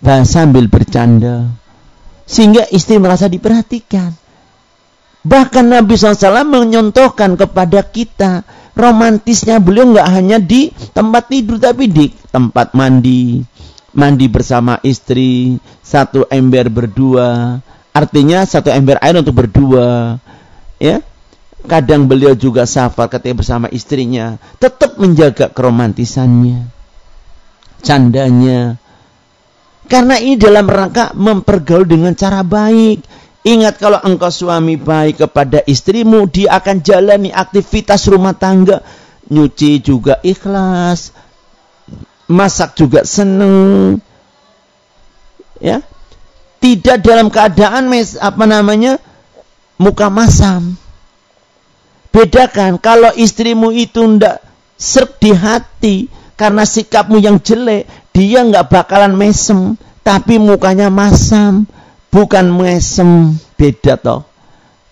Dan sambil bercanda. Sehingga istri merasa diperhatikan. Bahkan Nabi SAW menyontohkan kepada kita romantisnya beliau nggak hanya di tempat tidur tapi di tempat mandi mandi bersama istri satu ember berdua Artinya satu ember air untuk berdua. Ya. Kadang beliau juga safar ketika bersama istrinya, tetap menjaga keromantisannya, candanya. Karena ini dalam rangka mempergaul dengan cara baik. Ingat kalau engkau suami baik kepada istrimu, dia akan jalani aktivitas rumah tangga. Nyuci juga ikhlas, masak juga seneng. Ya, tidak dalam keadaan mes, apa namanya muka masam. Bedakan kalau istrimu itu ndak serp di hati karena sikapmu yang jelek, dia nggak bakalan mesem, tapi mukanya masam, bukan mesem. Beda toh.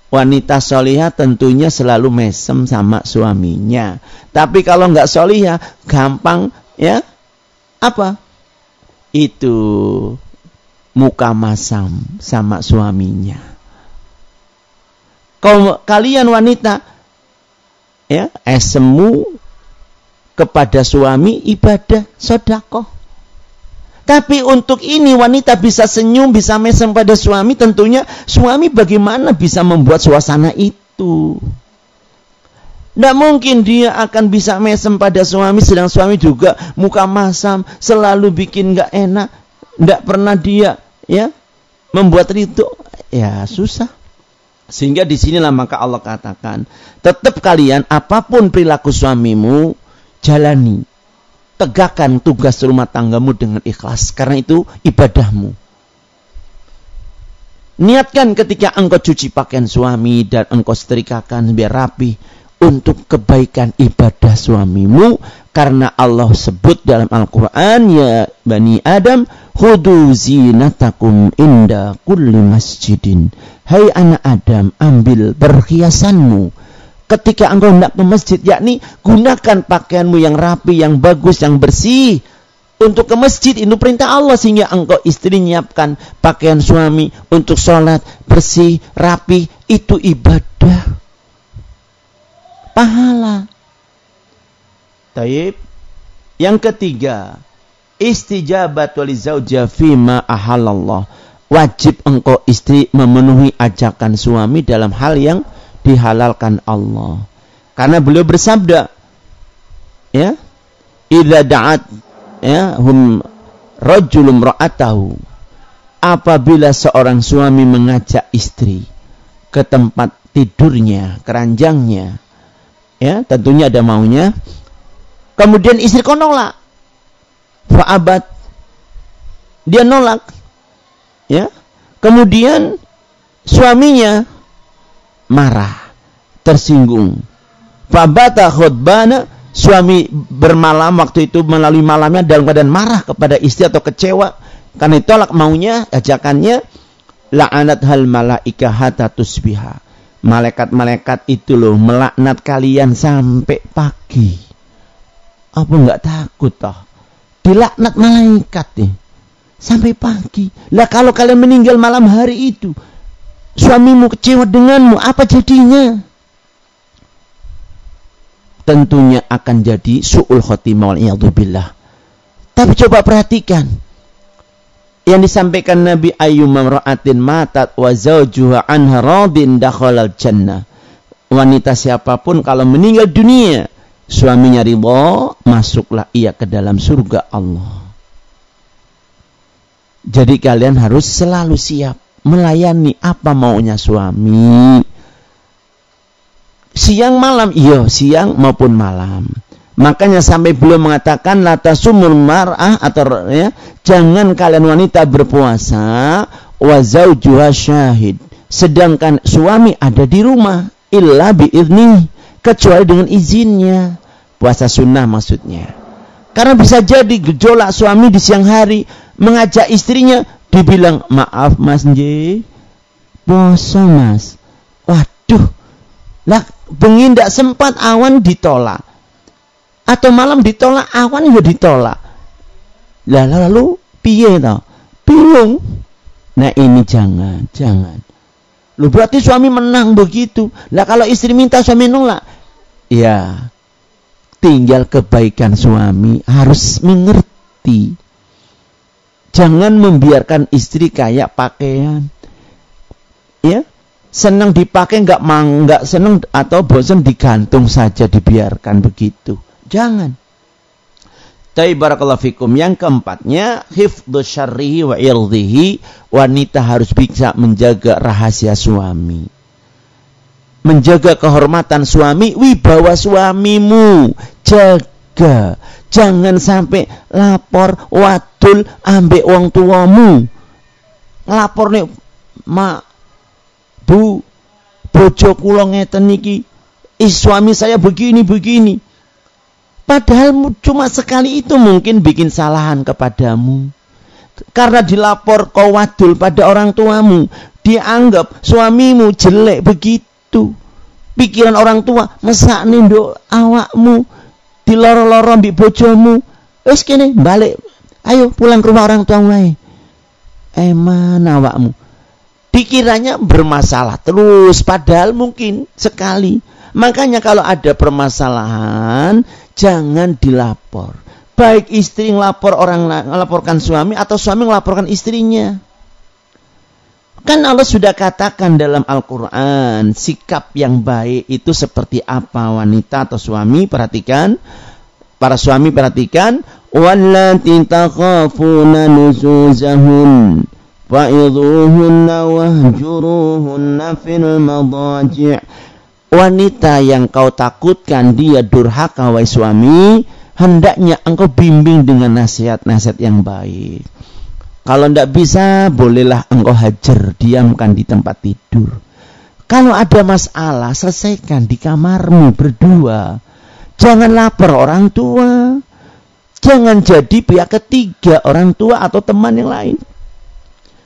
Wanita solihah tentunya selalu mesem sama suaminya. Tapi kalau nggak solihah, gampang ya apa? Itu muka masam sama suaminya. Kau kalian wanita ya esemu kepada suami ibadah sodakoh. Tapi untuk ini wanita bisa senyum, bisa mesem pada suami, tentunya suami bagaimana bisa membuat suasana itu. Tidak mungkin dia akan bisa mesem pada suami, sedang suami juga muka masam, selalu bikin gak enak. Tidak pernah dia ya membuat ridho ya susah sehingga di sinilah maka Allah katakan tetap kalian apa pun perilaku suamimu jalani tegakkan tugas rumah tanggamu dengan ikhlas. Karena itu ibadahmu. Niatkan ketika engkau cuci pakaian suami dan engkau setrikakan biar rapi untuk kebaikan ibadah suamimu. Karena Allah sebut dalam Al-Qur'an ya Bani Adam Hudu zinatakum inda kulli masjidin. Hai anak Adam, ambil perhiasanmu ketika engkau hendak ke masjid, yakni gunakan pakaianmu yang rapi, yang bagus, yang bersih untuk ke masjid. Itu perintah Allah sehingga engkau istri nyiapkan pakaian suami untuk sholat bersih, rapi, itu ibadah. Pahala. Taib. Yang ketiga, istijabatul zauja fima ahalallah. Wajib engkau istri memenuhi ajakan suami dalam hal yang dihalalkan Allah. Karena beliau bersabda, ya, idza da'at ya hum rajulum ra'atahu. Apabila seorang suami mengajak istri ke tempat tidurnya, keranjangnya, ya, tentunya ada maunya. Kemudian istri konolak fa'abat dia nolak ya kemudian suaminya marah tersinggung fa'bata khutbana suami bermalam waktu itu melalui malamnya dalam keadaan marah kepada istri atau kecewa karena ditolak maunya ajakannya la'anat hal malaika hatta tusbiha malaikat-malaikat itu loh melaknat kalian sampai pagi apa enggak takut toh dilaknat malaikat nih. sampai pagi. Lah kalau kalian meninggal malam hari itu, suamimu kecewa denganmu, apa jadinya? Tentunya akan jadi su'ul khotimah wal Tapi coba perhatikan. Yang disampaikan Nabi Ayyum mamra'atin matat wa zawjuha anha radin dakhalal jannah. Wanita siapa pun kalau meninggal dunia, suaminya ridho, masuklah ia ke dalam surga Allah. Jadi kalian harus selalu siap melayani apa maunya suami. Siang malam, iya siang maupun malam. Makanya sampai belum mengatakan lata sumur mar'ah atau ya, jangan kalian wanita berpuasa wa zaujuha syahid. Sedangkan suami ada di rumah illa biizni kecuali dengan izinnya. Puasa sunnah maksudnya. Karena bisa jadi gejolak suami di siang hari mengajak istrinya dibilang maaf Mas J. Puasa Mas. Waduh. Lah bengi ndak sempat awan ditolak. Atau malam ditolak awan juga ditolak. Lah lalu piye tau bingung. Nah ini jangan jangan. Lu berarti suami menang begitu. Lah kalau istri minta suami nolak? Ya tinggal kebaikan suami harus mengerti jangan membiarkan istri kayak pakaian ya senang dipakai nggak mang nggak senang atau bosan digantung saja dibiarkan begitu Jangan. Tapi barakallahu fikum. Yang keempatnya, hifdhu syarrihi wa irdhihi. Wanita harus bisa menjaga rahasia suami. Menjaga kehormatan suami, wibawa suamimu. Jaga. Jangan sampai lapor, wadul, ambek wong tuamu. Lapor nih, mak, bu, bojo kula ngeten niki. Suami saya begini, begini Padahal cuma sekali itu mungkin bikin salahan kepadamu. Karena dilapor kau wadul pada orang tuamu. Dianggap suamimu jelek begitu. Pikiran orang tua, mesak nindo awakmu. Diloro-loro di bojomu. Wes kene balik. Ayo pulang ke rumah orang tua wae. Eman eh, awakmu. Pikirannya bermasalah terus. Padahal mungkin sekali. Makanya kalau ada permasalahan, jangan dilapor. Baik istri ngelapor orang melaporkan suami atau suami melaporkan istrinya. Kan Allah sudah katakan dalam Al-Quran, sikap yang baik itu seperti apa wanita atau suami, perhatikan. Para suami perhatikan, وَالَّتِي تَخَافُونَ نُزُوزَهُنْ فَإِذُوهُنَّ وَهْجُرُوهُنَّ فِي الْمَضَاجِعِ wanita yang kau takutkan dia durhaka wahai suami, hendaknya engkau bimbing dengan nasihat-nasihat yang baik. kalau tidak bisa, bolehlah engkau hajar, diamkan di tempat tidur. Kalau ada masalah, selesaikan di kamarmu berdua. Jangan lapor orang tua. Jangan jadi pihak ketiga orang tua atau teman yang lain.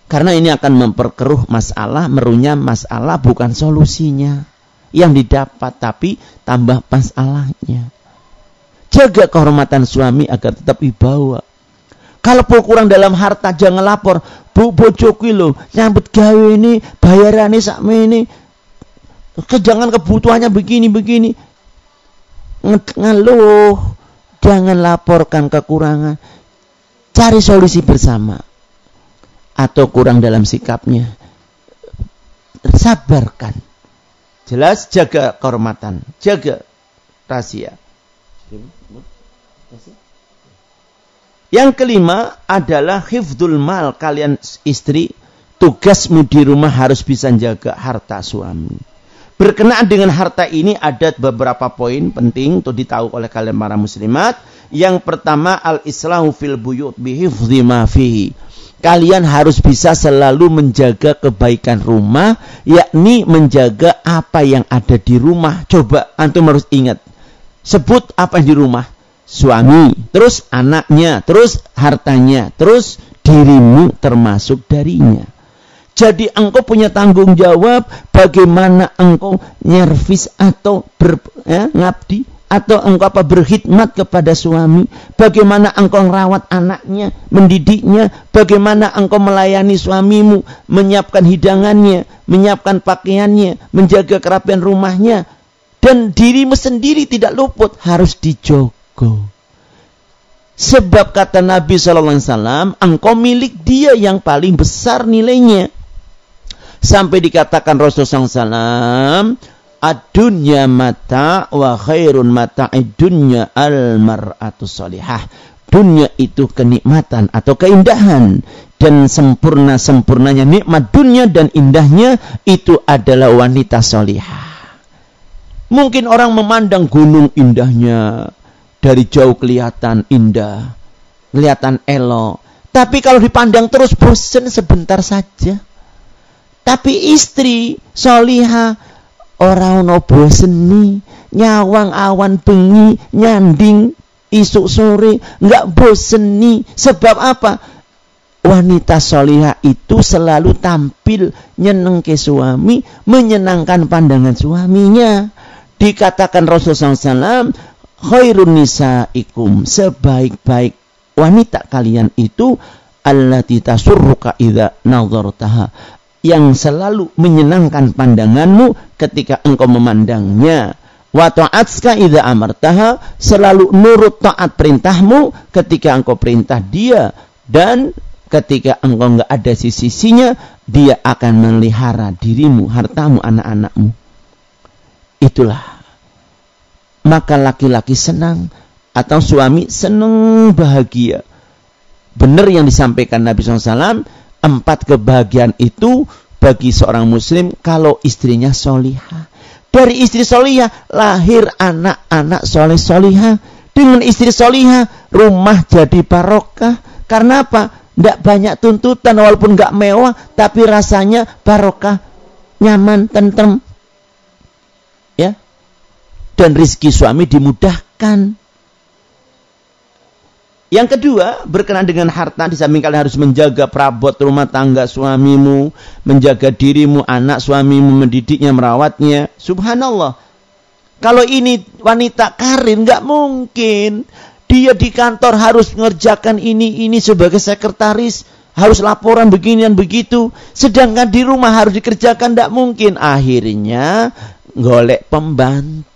Karena ini akan memperkeruh masalah, merunyam masalah bukan solusinya yang didapat tapi tambah masalahnya. Jaga kehormatan suami agar tetap wibawa. Kalau kurang dalam harta jangan lapor. Bu bojoku lo nyambut gawe ini bayarannya sakme ini. Jangan kebutuhannya begini-begini. Ngeluh. Jangan laporkan kekurangan. Cari solusi bersama. Atau kurang dalam sikapnya. Sabarkan Jelas jaga kehormatan, jaga rahasia. Yang kelima adalah hifdul mal kalian istri. Tugasmu di rumah harus bisa jaga harta suami. Berkenaan dengan harta ini ada beberapa poin penting untuk ditahu oleh kalian para muslimat. Yang pertama al-islahu fil buyut bihifdhi ma fihi kalian harus bisa selalu menjaga kebaikan rumah, yakni menjaga apa yang ada di rumah. Coba antum harus ingat. Sebut apa yang di rumah. Suami, terus anaknya, terus hartanya, terus dirimu termasuk darinya. Jadi engkau punya tanggung jawab bagaimana engkau nyervis atau ber, ya, ngabdi atau engkau apa berkhidmat kepada suami, bagaimana engkau merawat anaknya, mendidiknya, bagaimana engkau melayani suamimu, menyiapkan hidangannya, menyiapkan pakaiannya, menjaga kerapian rumahnya, dan dirimu sendiri tidak luput harus dijogo. Sebab kata Nabi Sallallahu Alaihi Wasallam, engkau milik dia yang paling besar nilainya. Sampai dikatakan Rasulullah SAW, Adunya mata wa khairun mata dunya al mar'atu salihah. Dunia itu kenikmatan atau keindahan dan sempurna-sempurnanya nikmat dunia dan indahnya itu adalah wanita solihah. Mungkin orang memandang gunung indahnya dari jauh kelihatan indah, kelihatan elok. Tapi kalau dipandang terus bosan sebentar saja. Tapi istri solihah Orang ono boseni, nyawang awan bengi, nyanding isuk sore, nggak boseni. Sebab apa? Wanita soliha itu selalu tampil nyeneng ke suami, menyenangkan pandangan suaminya. Dikatakan Rasulullah SAW, khairun nisaikum, sebaik-baik wanita kalian itu allati tasurruka idza nadhartaha yang selalu menyenangkan pandanganmu ketika engkau memandangnya. Wa ta'atska idza amartaha selalu nurut taat perintahmu ketika engkau perintah dia dan ketika engkau enggak ada sisi-sisinya dia akan melihara dirimu, hartamu, anak-anakmu. Itulah maka laki-laki senang atau suami senang bahagia. Benar yang disampaikan Nabi SAW, empat kebahagiaan itu bagi seorang muslim kalau istrinya solihah. Dari istri solihah lahir anak-anak soleh solihah. Dengan istri solihah rumah jadi barokah. Karena apa? Tidak banyak tuntutan walaupun nggak mewah tapi rasanya barokah, nyaman, tentrem. Ya. Dan rizki suami dimudahkan. Yang kedua, berkenaan dengan harta, di samping kalian harus menjaga perabot rumah tangga suamimu, menjaga dirimu, anak suamimu, mendidiknya, merawatnya. Subhanallah. Kalau ini wanita karir, nggak mungkin. Dia di kantor harus mengerjakan ini, ini sebagai sekretaris. Harus laporan begini dan begitu. Sedangkan di rumah harus dikerjakan, nggak mungkin. Akhirnya, golek pembantu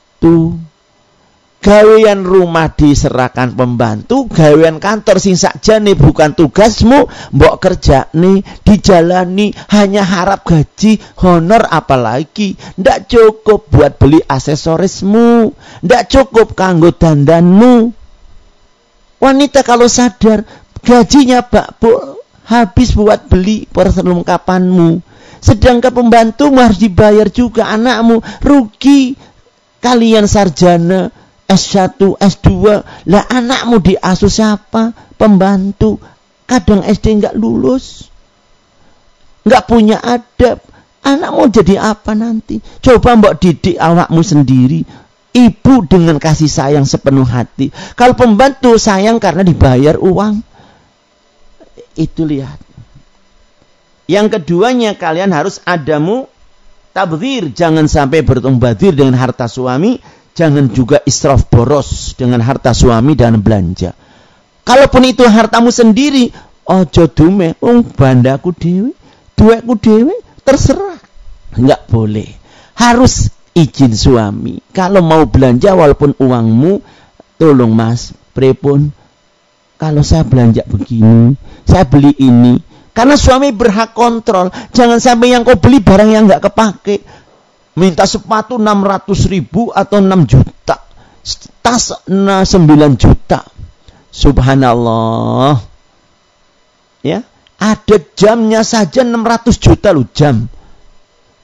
gawean rumah diserahkan pembantu, gawean kantor sing sakjane bukan tugasmu, mbok kerja nih, dijalani hanya harap gaji, honor apalagi, ndak cukup buat beli aksesorismu, ndak cukup kanggo dandanmu. Wanita kalau sadar gajinya Bu habis buat beli perlengkapanmu. Sedangkan pembantumu harus dibayar juga anakmu, rugi kalian sarjana S1, S2. Lah anakmu diasuh siapa? Pembantu. Kadang SD nggak lulus. Nggak punya adab. Anakmu jadi apa nanti? Coba mbok didik awakmu sendiri. Ibu dengan kasih sayang sepenuh hati. Kalau pembantu sayang karena dibayar uang. Itu lihat. Yang keduanya kalian harus adamu tabzir. Jangan sampai bertumbadir dengan harta suami Jangan juga israf boros dengan harta suami dan belanja. Kalaupun itu hartamu sendiri, ojo dume, um bandaku dewi, duweku dewi, terserah. Enggak boleh. Harus izin suami. Kalau mau belanja walaupun uangmu, tolong mas, prepun. Kalau saya belanja begini, saya beli ini. Karena suami berhak kontrol. Jangan sampai yang kau beli barang yang nggak kepake. Minta sepatu 600 ribu atau 6 juta. Tas 9 juta. Subhanallah. Ya? Ada jamnya saja 600 juta loh jam.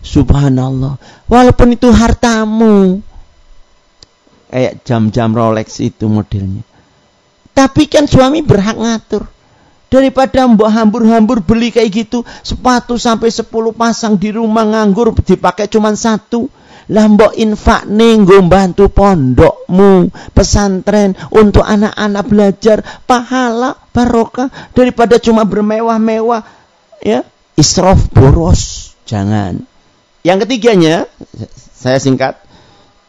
Subhanallah. Walaupun itu hartamu. Kayak jam-jam Rolex itu modelnya. Tapi kan suami berhak ngatur Daripada mbok hambur-hambur beli kayak gitu, sepatu sampai 10 pasang di rumah nganggur dipakai cuma satu. Lah mbok infak nih bantu pondokmu, pesantren untuk anak-anak belajar, pahala barokah daripada cuma bermewah-mewah ya. Israf boros, jangan. Yang ketiganya, saya singkat,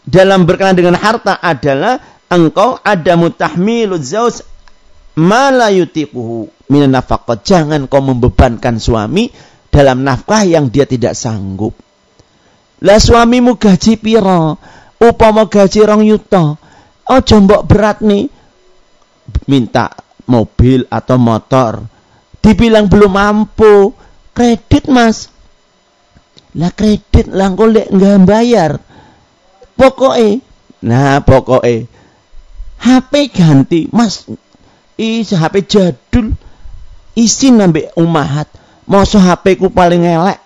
dalam berkenaan dengan harta adalah engkau ada mutahmilu zaus malayutiquhu minan nafaqat. Jangan kau membebankan suami dalam nafkah yang dia tidak sanggup. Lah suamimu gaji piro? Upama gaji rong yuta. Oh jombok berat nih. Minta mobil atau motor. Dibilang belum mampu. Kredit mas. Lah kredit lah lek nggak bayar. Pokoknya. Nah pokoknya. HP ganti. Mas. Ih HP jadul. Isin nambah umahat Masa HP ku paling elek.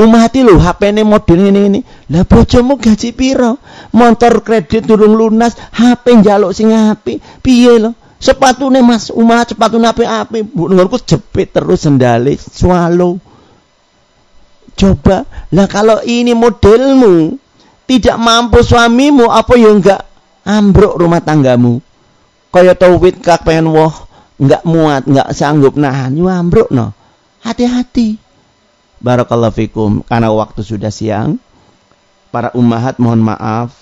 Umati lho HP ini model ini ini. Lah bojomu gaji piro? Motor kredit durung lunas, HP njaluk sing HP. Piye lho? Sepatune Mas Umah sepatune apik-apik. Nurku jepit terus sendale swallow. Coba, lah kalau ini modelmu tidak mampu suamimu apa ya enggak ambruk rumah tanggamu. Kaya tauwit kak pengen wah enggak muat, enggak sanggup nahan, yo ambruk no. Hati-hati. Barakallahu fikum. Karena waktu sudah siang. Para ummahat mohon maaf.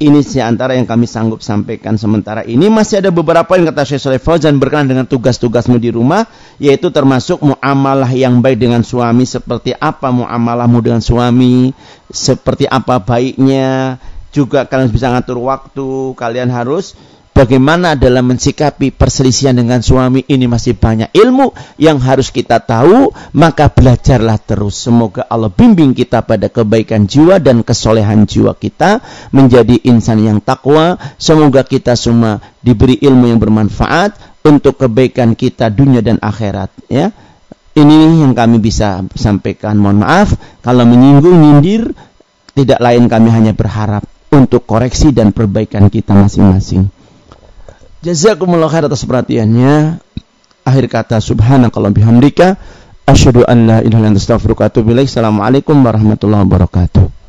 Ini antara yang kami sanggup sampaikan sementara ini. Masih ada beberapa yang kata Syekh Saleh Fauzan berkenaan dengan tugas-tugasmu di rumah. Yaitu termasuk muamalah yang baik dengan suami. Seperti apa muamalahmu dengan suami. Seperti apa baiknya. Juga kalian bisa ngatur waktu. Kalian harus bagaimana dalam mensikapi perselisihan dengan suami ini masih banyak ilmu yang harus kita tahu maka belajarlah terus. Semoga Allah bimbing kita pada kebaikan jiwa dan kesolehan jiwa kita menjadi insan yang takwa semoga kita semua diberi ilmu yang bermanfaat untuk kebaikan kita dunia dan akhirat ya. Ini yang kami bisa sampaikan. Mohon maaf kalau menyinggung nyindir. Tidak lain kami hanya berharap untuk koreksi dan perbaikan kita masing-masing. Jazakumullah khair atas perhatiannya. Akhir kata subhanakallah bihamdika asyhadu an la ilaha. Assalamualaikum warahmatullahi wabarakatuh.